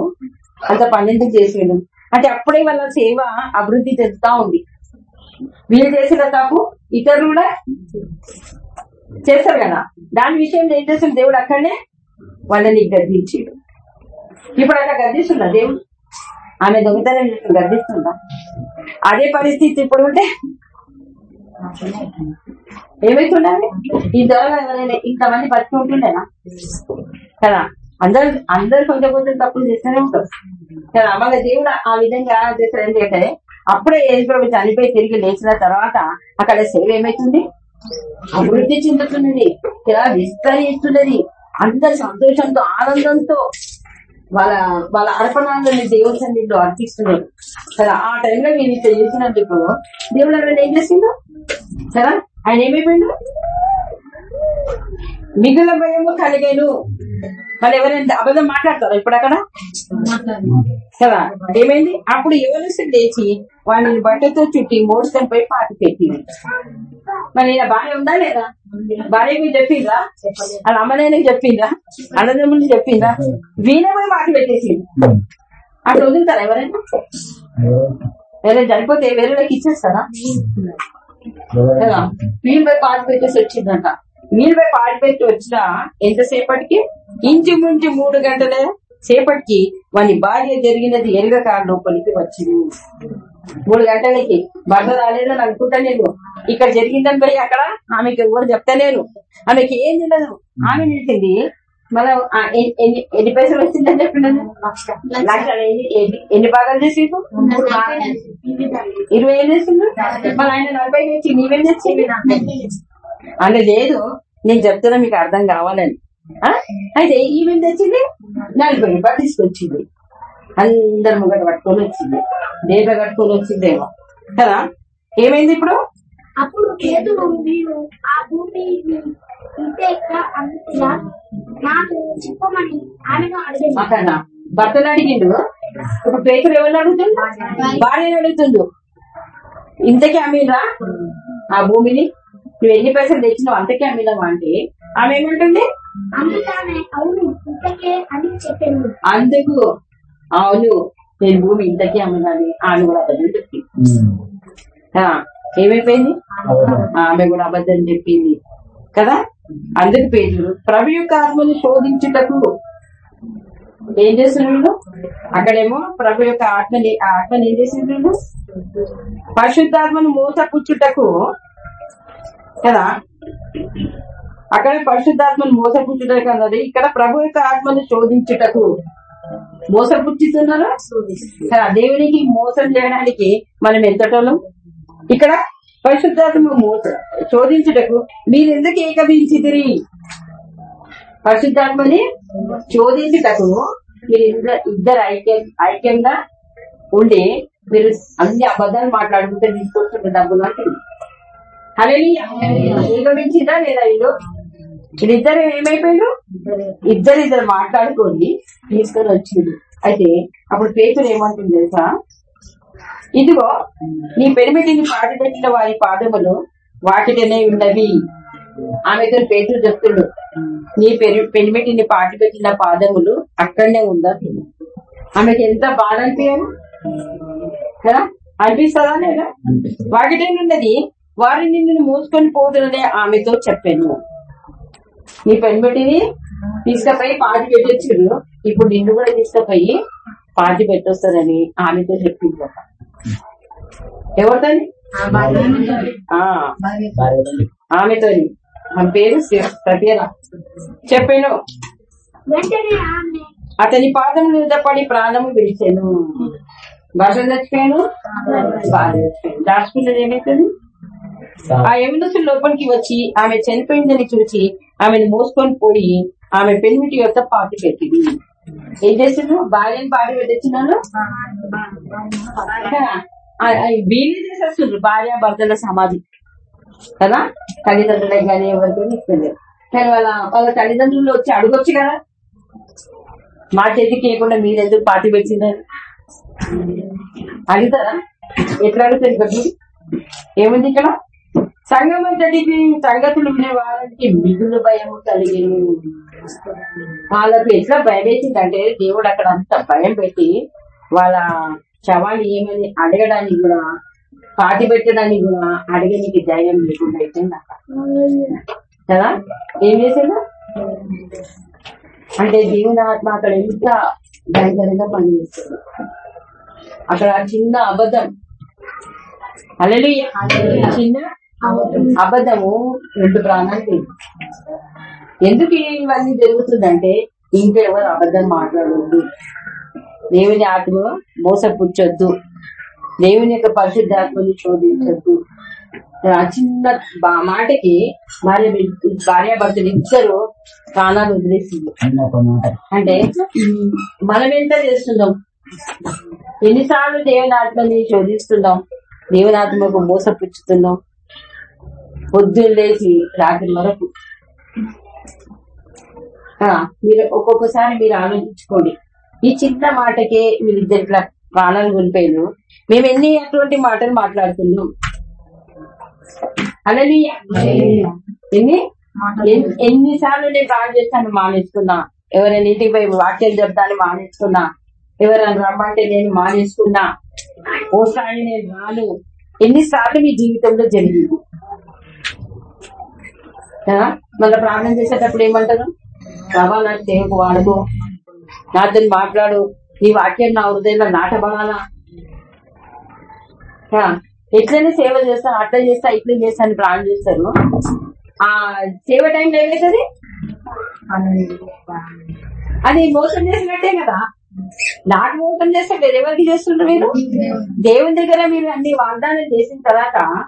అంత పని చేసిండు? అంటే అప్పుడే వాళ్ళ సేవ అభివృద్ధి చెందుతా ఉంది. వీళ్ళు చేసిన తప్పు ఇతరులు కూడా చేస్తారు కదా. దాని విషయంలో ఏం చేసిన దేవుడు అక్కడనే వాళ్ళని గద్దించాడు. ఇప్పుడు అట్లా గద్దిస్తుందా దేవుడు. ఆమె దొంగతనం గర్దిస్తుందా అదే పరిస్థితి ఇప్పుడు ఉంటే? ఏమైతుండాలి ఈ దొరగా ఎవరైనా ఇంతమంది ఉంటుండేనా? కదా అందరు అందరు కొంచెం కొంచెం తప్పులు చేస్తూనే ఉంటారు. కదా మన దేవుడు ఆ విధంగా చేస్తారు ఎందుకంటే అప్పుడే యేసుప్రభు చనిపోయి తిరిగి లేచిన తర్వాత అక్కడ సేవ ఏమైతుంది? అభివృద్ధి చెందుతున్నది. ఇలా విస్తరిస్తున్నది అందరి సంతోషంతో ఆనందంతో. వాళ్ళ వాళ్ళ అర్పణాలని దేవుడి సన్నిధిలో అర్పిస్తున్నారు సరే ఆ టైంలో మీరు ఇట్లా చేసినందుకు దేవుడు ఆయన ఏం చేసిండు? సరే ఆయన ఏమైపోయిండు? మిగుల భయము కలిగాను. మరి ఎవరైనా అబద్ధం మాట్లాడతారా ఇప్పుడు అక్కడ? కదా ఏమైంది? అప్పుడు ఎవరు లేచి వాడిని బట్టతో చుట్టి మోసుకొని పోయి పాతి పెట్టింది మరి ఈయన భార్య ఉందా లేదా? భార్య మీకు చెప్పిందా వాళ్ళ అమ్మనైనా చెప్పిందా అన్నదమ్ములు చెప్పిందా వీణ పోయి పాతి పెట్టేసింది అట్లా వదులుతారా ఎవరైనా? వేరే చనిపోతే వేరే వాళ్ళకి ఇచ్చేస్తారా? కదా. వీళ్ళు పోయి పాటి పెట్టేసి వచ్చిందంట. వీళ్ళు పోయి పాటి పెట్టి వచ్చిన ఎంతసేపటికి? ఇంచుమించు మూడు గంటల సేపటికి వాని భార్య జరిగినది ఎరగక లోపలికి వచ్చింది. మూడు గంటలకి భర్త రాలేదని అనుకుంటా నేను. ఇక్కడ జరిగిందని పోయి అక్కడ ఆమెకి ఎవరు చెప్తలేరు ఆమెకి ఏం తెలియదు ఆమె నిలిచింది మనం ఎన్ని పైసలు వచ్చిందని చెప్పినాను ఎన్ని భాగాలు చేసి ఇరవై ఏం చేసిండు మళ్ళీ ఆయన నలభై నుంచి నీవేం చేసింది అంటే లేదు. నేను చెప్తున్నా మీకు అర్థం కావాలని. అయితే ఈమె తెచ్చింది నలభై రూపాయలు తీసుకొచ్చింది అందరు ముగట పట్టుకొని వచ్చింది. దేప కట్టుకొని వచ్చిందేమో. కదా? ఏమైంది ఇప్పుడు? అప్పుడు పేతురు మీరు ఆ భూమి ఇంతే అంతగా నాకు చెప్పమని ఆమెను అడిగింది. అక్కడ భర్తను అడిగిండు? ఇప్పుడు పేపర్ ఎవరిని అడుగుతుండు? భార్యను అడుగుతుండు. ఇంతకీ అమ్మినరా ఆ భూమిని? నువ్వు ఎన్ని పైసలు తెచ్చినావు? అంతకే అమ్మినావా అంటే ఆమె ఏమంటుంది? అందుకనే అవును ఇంతకే అని చెప్పాను. అందుకు అవును నేను భూమి ఇంతకీ అమ్మినాని ఆమె కూడా అబద్ధం చెప్పింది. ఆ, ఏమైపోయింది? ఆమె కూడా అబద్ధం చెప్పింది. కదా? అందుకు పేజుడు ప్రభు యొక్క ఆత్మను శోధించుటకు ఏం చేస్తున్నాడు అక్కడేమో ప్రభు యొక్క ఆత్మని ఆత్మని ఏం చేసిండు పరిశుద్ధాత్మను మోసపుచ్చుటకు కదా? అక్కడ పరిశుద్ధాత్మను మోసపుచ్చుటకు అన్నది. ఇక్కడ ప్రభు యొక్క ఆత్మను శోధించుటకు. మోసపుచ్చుతున్నారు? కదా, దేవునికి మోసం చేయడానికి మనం ఎంతటోళ్ళం? ఇక్కడ పరిశుద్ధాత్మ మోస శోధించుటకు. మీరు ఎందుకు ఏకభించిదిరి పరిశుద్ధాత్మని శోధించుటకు మీరు ఇద్దరు ఇద్దరు ఐక్యం ఐక్యంగా ఉండి మీరు అన్ని అబద్ధాలు మాట్లాడుకుంటే తీసుకొస్తున్న డబ్బులు అంటుంది హల్లెలూయా. ఏకమించిందా లేదా వీళ్ళు వీళ్ళిద్దరు ఏమైపోయారు ఇద్దరు ఇద్దరు మాట్లాడుకొని తీసుకొని వచ్చిండు అయితే అప్పుడు పేతులు ఏమంటుంది తెలుసా? ఇదిగో నీ పెరిమిటిని పాటి పెట్టిన వారి పాదములు వాటికనే ఉన్నవి. ఆమెతో పేతులు చెప్తుడు నీ పెరి పెరిమిటిని పాటి పెట్టిన పాదములు అక్కడనే ఉందా ఆమెకి ఎంత బాధ అనిపించారు కదా? అనిపిస్తుందా లేదా? వాటికేనున్నది వారిని నిన్ను మూసుకొని పోదుననే ఆమెతో చెప్పాను. నీ పెన్బెట్టిని తీసుకుపోయి పాతి పెట్టొచ్చుడు. ఇప్పుడు నిన్ను కూడా తీసుకుపోయి పాతి పెట్టొస్తానని ఆమెతో చెప్పింది ఒక. ఎవరితోని? ఆ, ఆమెతోని. ఆమె పేరు సత్యరా చెప్పాను. అతని పాదం మీద పడి ప్రాణము విడిచాను. భాష చచ్చిపోయాను? బాధ చచ్చిపోయాను. దాచుకున్నది ఏమైతుంది? ఆ యమునసు లోపలికి వచ్చి ఆమె చనిపోయిందని చూసి ఆమెను మోసుకొని పోయి ఆమె పెన్మిటి యొక్క పాతి పెట్టింది. ఏం చేసిండు భార్యను పాతి పెట్టించినాను వీళ్ళు చేసేస్తుండ్రు భార్య భర్తల సమాధి. కదా? తల్లిదండ్రులకు కానీ ఎవరికి ఇస్తుంది కానీ వాళ్ళ వాళ్ళ తల్లిదండ్రులు వచ్చి అడగొచ్చు కదా? మా చేతికి ఇవ్వకుండా మీరు ఎందుకు పాతి పెట్టిందని అడుగుతారా? ఎట్లా అడుగుతారు ఇక్కడ చూడు. ఏముంది ఇక్కడ? సంగమంతటికి అంతటికి సంగతులు వినే వారికి మిగులు భయం కలిగేను వాళ్ళకు ఎట్లా భయం వేసిందంటే దేవుడు అక్కడ అంత భయం పెట్టి వాళ్ళ శవాన్ని ఏమని అడగడానికి కూడా పాటి పెట్టడానికి కూడా అడగనికి ధైర్యం లేకుండా అయిపోయింది అక్కడ. కదా? ఏం చేసిండు అంటే దేవుని ఆత్మ అక్కడ ఎంత భయంకరంగా పనిచేస్తుంది. అక్కడ చిన్న అబద్ధం. అలలు చిన్న అబద్ధము రెండు ప్రాణాలు తీరు. ఎందుకు ఇవన్నీ జరుగుతుందంటే ఇంకా ఎవరు అబద్ధం మాట్లాడొద్దు. దేవుని ఆత్మ మోసపుచ్చొద్దు. దేవుని యొక్క పరిశుద్ధాత్మని శోధించొద్దు. ఆ చిన్న మాటకి భార్య భార్యాభర్తలు ఇద్దరు ప్రాణాలు వదిలేసింది. అంటే మనం ఎంత చేస్తున్నాం ఎన్నిసార్లు దేవుని ఆత్మని శోధిస్తున్నాం దేవుని ఆత్మకు మోసపుచ్చుతున్నాం? పొద్దులేసి రాత్రి వరకు. మీరు ఒక్కొక్కసారి మీరు ఆలోచించుకోండి. ఈ చిన్న మాటకే మీరిద్దరు ఇట్లా ప్రాణాలు కోల్పోయారు మేము ఎన్ని అటువంటి మాటలు మాట్లాడుతున్నాం? అలలియ ఎన్ని? ఎన్నిసార్లు నేను ప్రాణం చేస్తాను మానేసుకున్నా. ఎవరైనా ఇంటికి పోయి వాక్యం చెప్తాను మానేసుకున్నా. ఎవరైనా రమ్మంటే నేను మానేసుకున్నా. ఓసారి నేను రాను. ఎన్నిసార్లు మీ జీవితంలో జరిగింది? కదా? మళ్ళీ ప్రార్థన చేసేటప్పుడు ఏమంటారు? ప్రభా నాకు సేవకు వాడుకో. నాతో మాట్లాడు. నీ వాక్యం నా హృదయంలో నాటబడాలా? ఆ, ఎట్లయినా సేవ చేస్తా అట్లా చేస్తా ఇట్లా చేస్తా అని ప్రాణం చేస్తారు. ఆ సేవ టైంలో ఏమవుతుంది అది మోసం చేసినట్టే కదా? నాకు మోసం చేస్తే ఎవరికి చేస్తుండ్రు మీరు? దేవుని దగ్గర మీరు అన్ని వాగ్దానం చేసిన తర్వాత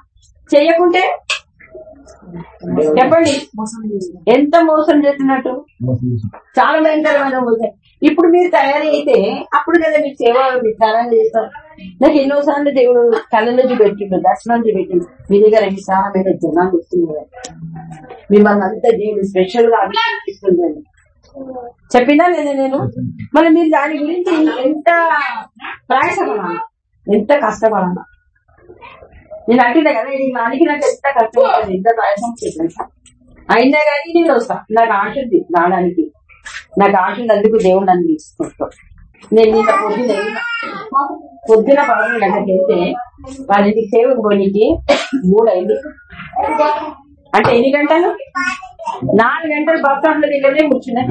చేయకుంటే చెప్పండి. ఎంత మోసం చేసినట్టు? చాలా భయంకరమైన మోసం. ఇప్పుడు మీరు తయారీ అయితే అప్పుడు కదా మీకు సేవ విధానం చేస్తారు. నాకు ఎన్నోసార్లు దేవుడు కళ్ళలో చూపెట్టిండు దర్శనం చూపెట్టిండు. మీ దగ్గర విశాలమైన జనాలు వస్తున్నారు. మిమ్మల్ని అంతా దేవుడు స్పెషల్గా అభిషేకిస్తుందని చెప్పినా లేదా నేను? మరి మీరు దాని గురించి ఎంత ప్రయాసపడాలా ఎంత కష్టపడాలా నేను అంటున్నా కదా ఇది నానికి నాకు ఎంత కష్టం ఉంటుంది, ఎంత ప్రయాసం చేశాను అయినా కానీ నేను వస్తా. నాకు ఆశ ఉంది రావడానికి. నాకు ఆశ ఉన్నందుకు దేవుడు నన్ను తీసుకుంటాడు నేను నిన్న పొద్దున. పొద్దున పదకొండు గంటలకు వెళ్తే వాళ్ళ ఇంటికి సేవకు పోనీకి మూడు అయింది. అంటే ఎన్ని గంటలు? నాలుగు గంటలు బస్ స్టాండ్లో దిగలే కూర్చున్నా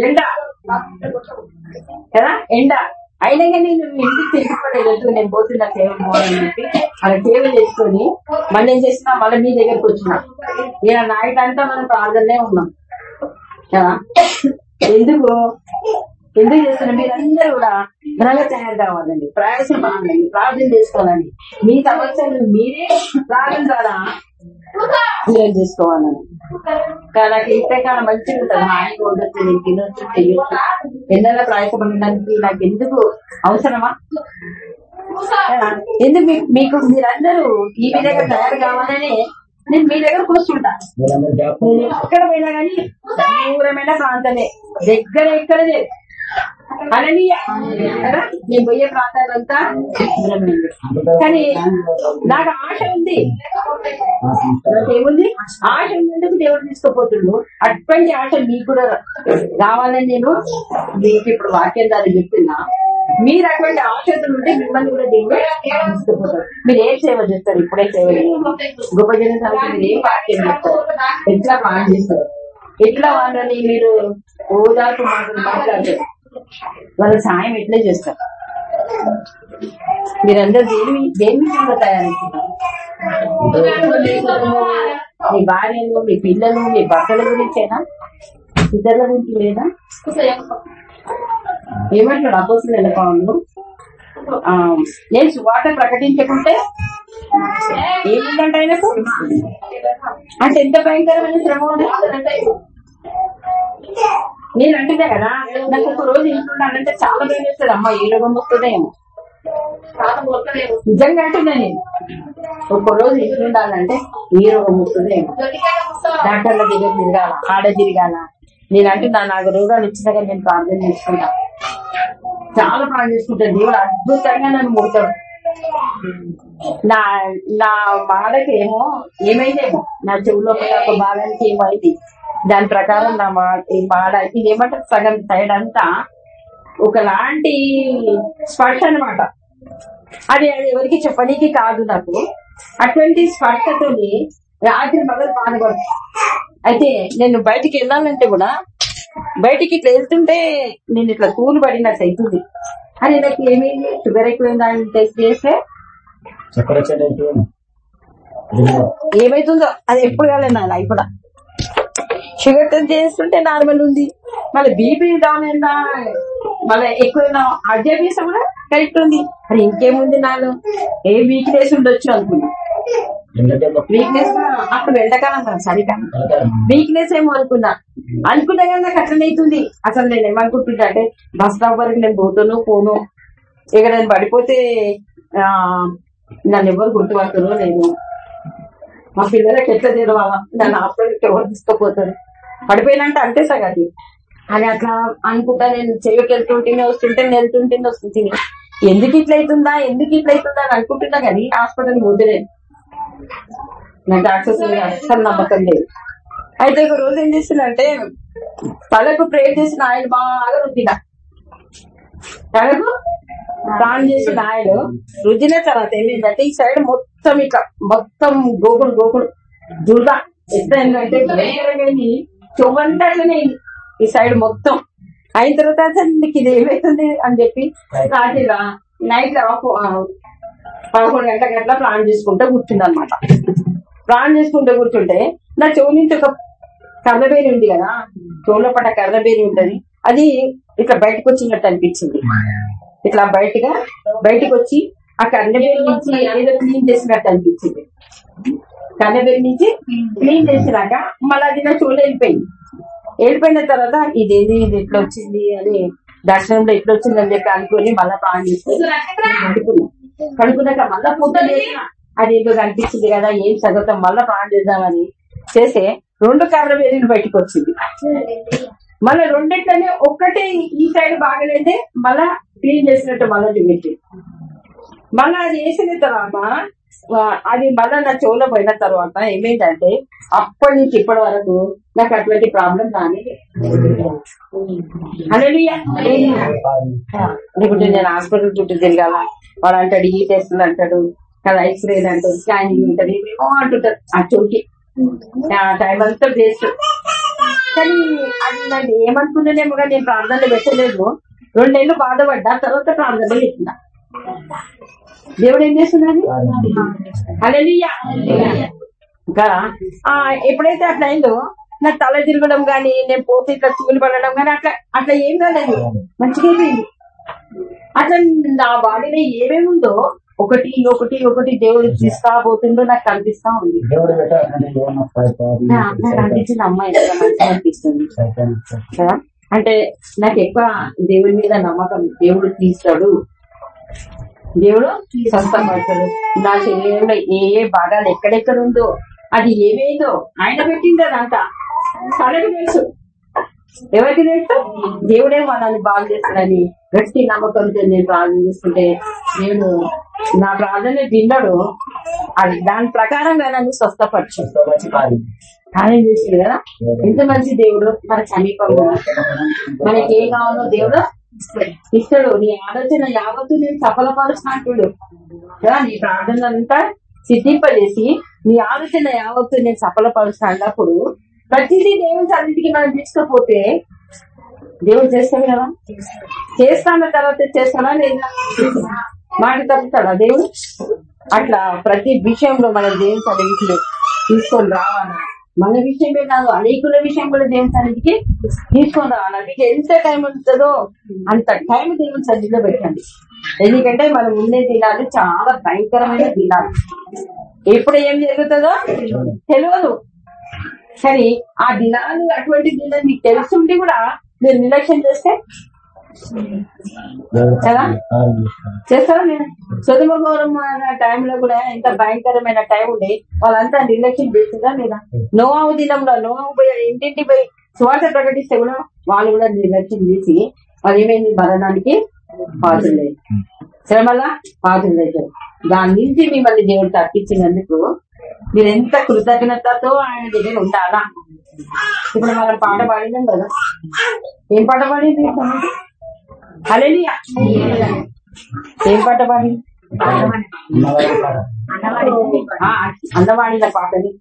ఎండ. కదా? ఎండ. అయినా కానీ నువ్వు ఇంటికి తిరిగిపోలేదు నేను పోతున్నా సేవ పోవాలని చెప్పి అలా సేవ చేసుకొని మళ్ళీ ఏం చేసినా మళ్ళీ మీ దగ్గరకు వచ్చిన. ఇక నాయకంతా మనం ప్రార్థనే ఉన్నాం. ఎందుకు? ఎందుకు చేస్తున్నా? మీరందరూ కూడా ఘనంగా తయారు కావాలండి. ప్రయాసపడాలండి ప్రార్థన చేసుకోవాలండి. మీ సమస్యలు మీరే ప్రార్థన ద్వారా క్లియర్ చేసుకోవాలని. కానీ నాకు ఇంతే కాలం మంచిగా ఉంటుంది. హాయిగా ఉండొచ్చు నేను తినొచ్చు చెయ్యొచ్చు. ఎన్నెలా ప్రయాసపడడానికి నాకు ఎందుకు అవసరమా? ఎందుకు మీ- మీకు మీరందరూ ఈ విధంగా తయారు కావాలని నేను మీ దగ్గర కూర్చుంటా. ఎక్కడ పోయినా కానీ దూరమైన ప్రాంతమే. దగ్గర ఎక్కడ లేదు. హల్లెలూయా. కదా? నేను పోయే ప్రాంతాలంతా కానీ నాకు ఆశ ఉంది ఏముంది ఆశ ఉన్నందుకు దేవుడు తీసుకుపోతుండు అటువంటి ఆశ మీకు కూడా రావాలని నేను మీకు ఇప్పుడు వాక్యం ద్వారా చెప్తున్నా మీరు అటువంటి ఆశతులు ఉంటే మిమ్మల్ని కూడా దేవుడు మీరు ఏం సేవ చేస్తారు ఇప్పుడే సేవ గొప్ప జన సభకి మీరు ఏం వాక్యం ఎట్లా ప్లాన్ చేస్తారు ఎట్లా వాళ్ళని మీరు ఓదార్పు మాటలు మాట్లాడతారు వాళ్ళ సాయం ఎట్లే చేస్తారు. మీరందరూ దేని దేని విషయంలో తయారవుతున్నారు? మీ మీ భార్యలు మీ పిల్లలు మీ భర్తల గురించేనా? ఇతరుల గురించి లేదా? ఏమంటాడు అపోసిన నెలకొండు నేను సువార్త ప్రకటించకుంటే? ఏముందంట ఆయనకు? అంటే ఎంత భయంకరమైన శ్రమ నేను అంటున్నా కదా నాకు ఒక రోజు ఇంటున్నానంటే చాలా భయం వేస్తుంది. అమ్మ ఏ రోగం వస్తుందేమో. నిజంగా అంటున్నా నేను. ఒక రోజు ఇంట్లో ఉండాలంటే ఏ రోగం వస్తుందేమో. డాక్టర్ల దగ్గర తిరగాల ఆడ తిరగాల. నేను అంటున్నా నాకు రోగాలు వచ్చినా కానీ నేను ప్రార్థన చేసుకుంటా. చాలా ప్రార్థన చేసుకుంటాను దేవుడు అద్భుతంగా నన్ను ముడతాడు. నా నా మాడకి ఏమో ఏమైందేమో నా చెవులో ఒక భాగానికి ఏమైంది దాని ప్రకారం నా మా ఈ మాడ ఇది ఏమంటారు? సగం సైడ్ అంతా ఒకలాంటి స్పర్శ అన్నమాట. అది అది ఎవరికి చెప్పనీకి కాదు నాకు. అటువంటి స్పర్శతోని రాత్రి మొదలు బాధపడు అయితే నేను బయటికి వెళ్ళాలంటే కూడా బయటికి ఇట్లా వెళ్తుంటే నేను ఇట్లా తూలు పడినట్టు అవుతుంది. అది నాకు ఏమైంది? షుగర్ ఎక్కువైందని టెస్ట్ చేస్తే చక్కెర ఏమైతుందో అది ఎప్పుడు కాలేదు నా లైఫ్ కూడా. షుగర్ టెస్ట్ చేస్తుంటే నార్మల్ ఉంది. మళ్ళీ బీపీ డౌన్ అయిందా? మళ్ళీ ఎక్కువ చేస్తే కూడా కరెక్ట్ ఉంది. మరి ఇంకేముంది నాలో? ఏ వీక్నెస్ ఉండొచ్చు అనుకున్నా. వీక్నెస్ అప్పుడు ఎండాకాలం కదా చలికాలం వీక్నెస్ ఏమో అనుకున్నా. అనుకున్నా కానీ నాకు అట్లనే అవుతుంది. అసలు నేను ఏమనుకుంటున్నా అంటే బస్ స్టాప్ వరకు నేను పోతాను పోను. ఇక నేను పడిపోతే ఆ నన్ను ఎవరు గుర్తుపడతారో నేను. మా పిల్లలకి ఎట్లా తెలవాలా నన్ను హాస్పిటల్కి ఎవరు తీసుకుపోతారు? పడిపోయినంటే అంటే సగతి. అని అట్లా అనుకుంటా నేను చెవికి వెళ్తుంటేనే వస్తుంటే వెళ్తుంటేనే వస్తుంది. ఎందుకు ఇట్లా అవుతుందా? ఎందుకు ఇట్లా అవుతుందా అని అనుకుంటున్నా కానీ హాస్పిటల్ పోతలేదు నా డాక్టర్స్ అసలు అస్సలు నమ్మకం లేదు. అయితే ఒక రోజు ఏం చేస్తున్నంటే తలకు ప్రేర్ చేసిన ఆయన బాగా రుద్దిన. తలకు? స్నానం చేసిన ఆయిల్ రుద్దిన తర్వాత ఏమైందంటే ఈ సైడ్ మొత్తం ఇట్లా మొత్తం గోకుడు గోకుడు దుర్గా. ఎట్లా ఏంటంటే అయింది. ఈ సైడ్ మొత్తం. అయిన తర్వాత నీకు ఇది ఏమైతుంది అని చెప్పి రాత్రిగా నైట్ పదకొండు గంటల గంటల ప్లాన్ చేసుకుంటే కూర్చుంది అనమాట ప్లాన్ చేసుకుంటే కూర్చుంటే నా చెవు నుంచి ఒక కర్రబేరి ఉంది కదా చెవులో పడ్డ కర్రబేరి ఉంటది. అది ఇట్లా బయటకు వచ్చినట్టు అనిపించింది. ఇట్లా బయటగా బయటకు వచ్చి ఆ కర్రబేరి నుంచి ఏదో క్లీన్ చేసినట్టు అనిపించింది. కర్రబేరి నుంచి క్లీన్ చేసినాక మళ్ళీ అది నా చెవులో వెళ్ళిపోయింది. వెళ్ళిపోయిన తర్వాత ఇదేది ఇది ఎట్లా వచ్చింది అని దర్శనంలో ఎట్లా వచ్చింది అని చెప్పి అనుకుని మళ్ళీ పాన్ చేసుకుని కడుకున్నా కడుకున్నాక మళ్ళా పూత చేసిన. అది ఏదో కనిపించింది కదా ఏం చదువుతాం మళ్ళా ప్లాన్ చేద్దామని చేస్తే రెండు కర్ర వేరీలు బయటకు వచ్చింది. మళ్ళీ రెండింటినే ఒక్కటే ఈ సైడ్ బాగలేదే మళ్ళా క్లీన్ చేసినట్టు మళ్ళా చూపించింది మళ్ళా అది వేసిన తర్వాత అది మళ్ళా నా చెవులో పోయిన తర్వాత ఏమైందంటే అప్పటి నుంచి ఇప్పటి వరకు నాకు అటువంటి ప్రాబ్లం రాని లేకుంటే నేను హాస్పిటల్ చుట్టూ తిరగాల. వాడు అంటాడు ఈ టెస్టులు అంటాడు కదా ఎక్స్రే అంటాడు స్కానింగ్ ఉంటుంది ఏమేమో అంటుంటారు ఆ చోటి ఆ టైం అంతా వేస్ట్ కానీ అది నన్ను ఏమనుకున్నానేమో కానీ నేను ప్రార్థనలు పెట్టలేదు. రెండేళ్ళు బాధపడ్డా తర్వాత ప్రార్థనలు చేసిన దేవుడు ఏం చేస్తున్నాడు? అలలియా ఇంకా ఆ, ఎప్పుడైతే అట్లా అయిందో నాకు తల తిరగడం గానీ నేను పోతే ఇట్లా చిగులు పడడం గానీ అట్లా అట్లా ఏం కాలేదు. మంచిగా అయిపోయింది. అట్లా నా బాడీలో ఏమేమి ఉందో ఒకటి ఒకటి ఒకటి దేవుడు తీసుకురాబోతుండో నాకు కనిపిస్తా ఉంది. నాకు అనిపించిన అమ్మాయి అనిపిస్తుంది. కదా? అంటే నాకు ఎక్కువ దేవుడి మీద నమ్మకం దేవుడు తీస్తాడు. దేవుడు స్వస్థపడతాడు నా శరీరంలో ఏ ఏ భాగాలు ఎక్కడెక్కడ ఉందో అది ఏమేందో ఆయన పెట్టింది అదంతా తనకు తెలుసు. ఎవరికి తెలుసు? దేవుడే మనల్ని బాగు చేస్తాడని. గట్టి నమ్మకంతో నేను ప్రార్థన చేసుకుంటే నేను నా ప్రార్థన విన్నాడు. అది దాని ప్రకారంగా నన్ను స్వస్థపరచు మంచి కార్యం కార్యం కదా? ఎంత మంచి దేవుడు. మన సమీపంలో. మనకి ఏం కావాలో దేవుడు ఇస్తాడు. నీ ఆలోచన యావత్తు నేను సఫలపరుచినట్టుడు. కదా? నీ ప్రార్థన అంతా సిద్ధింపజేసి నీ ఆలోచన యావత్తు నేను సఫలపరుచినప్పుడు ప్రతిదీ దేవుని సన్నిధికి మనం తీసుకపోతే దేవుడు చేస్తాడు కదా? చేస్తాన్న తర్వాత చేస్తాడా లేదా? మాట తప్పుతాడా దేవుడు? అట్లా ప్రతి విషయంలో మన దేవుని సన్నిధికి తీసుకొని రావాలా. మన విషయమే కాదు అనేకుల విషయం కూడా దేవుని సన్నిధికి తీసుకొని రావాలా. మీకు ఎంత టైం ఉంటుందో అంత టైం దేవుని సన్నిధిలో పెట్టండి. ఎందుకంటే మనం ఉండే దినాలు చాలా భయంకరమైన దినాలు. ఎప్పుడు ఏం జరుగుతుందో తెలియదు. కానీ ఆ దినాలు అటువంటి దినాలు మీకు తెలుసుండి కూడా మీరు నిర్లక్ష్యం చేస్తే? కదా? చేస్తారా నేను చదువు గౌరవం టైంలో కూడా ఎంత భయంకరమైన టైం ఉండే వాళ్ళంతా నిర్లక్ష్యం చేస్తుందా లేదా? నోవావు దినంలో నోవావు పోయి ఇంటింటి పోయి స్వార్థ ప్రకటిస్తే కూడా వాళ్ళు కూడా నిర్లక్ష్యం చేసి వాళ్ళు ఏమైంది? మరణానికి పాత్రలేదు శ్రమల పాత్రలేదు దాని నుంచి మిమ్మల్ని దేవుడు తప్పించినందుకు మీరు ఎంత కృతజ్ఞతతో ఆయన దగ్గర ఉండాలా? ఇప్పుడు మనం పాట పాడినాం కదా. ఏం పాట పాడింది? హల్లెలూయా. ఏం పాట పాడింది. ఆ, అందవాడిన పాటని.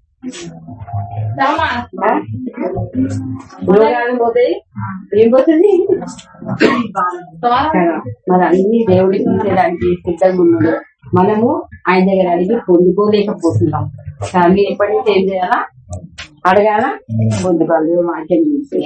పోతాయి ఏం పోతుంది. మరి అన్ని దేవుడికి ఇచ్చేదానికి సిద్ధంగా ఉన్నాడు. మనము ఆయన దగ్గర అడిగి పొందుకోలేకపోతున్నాం. కానీ మీరు ఎప్పటి నుంచి ఏం చేయాలా? అడగాల? పొందుకోవాలి వాక్యం చూసి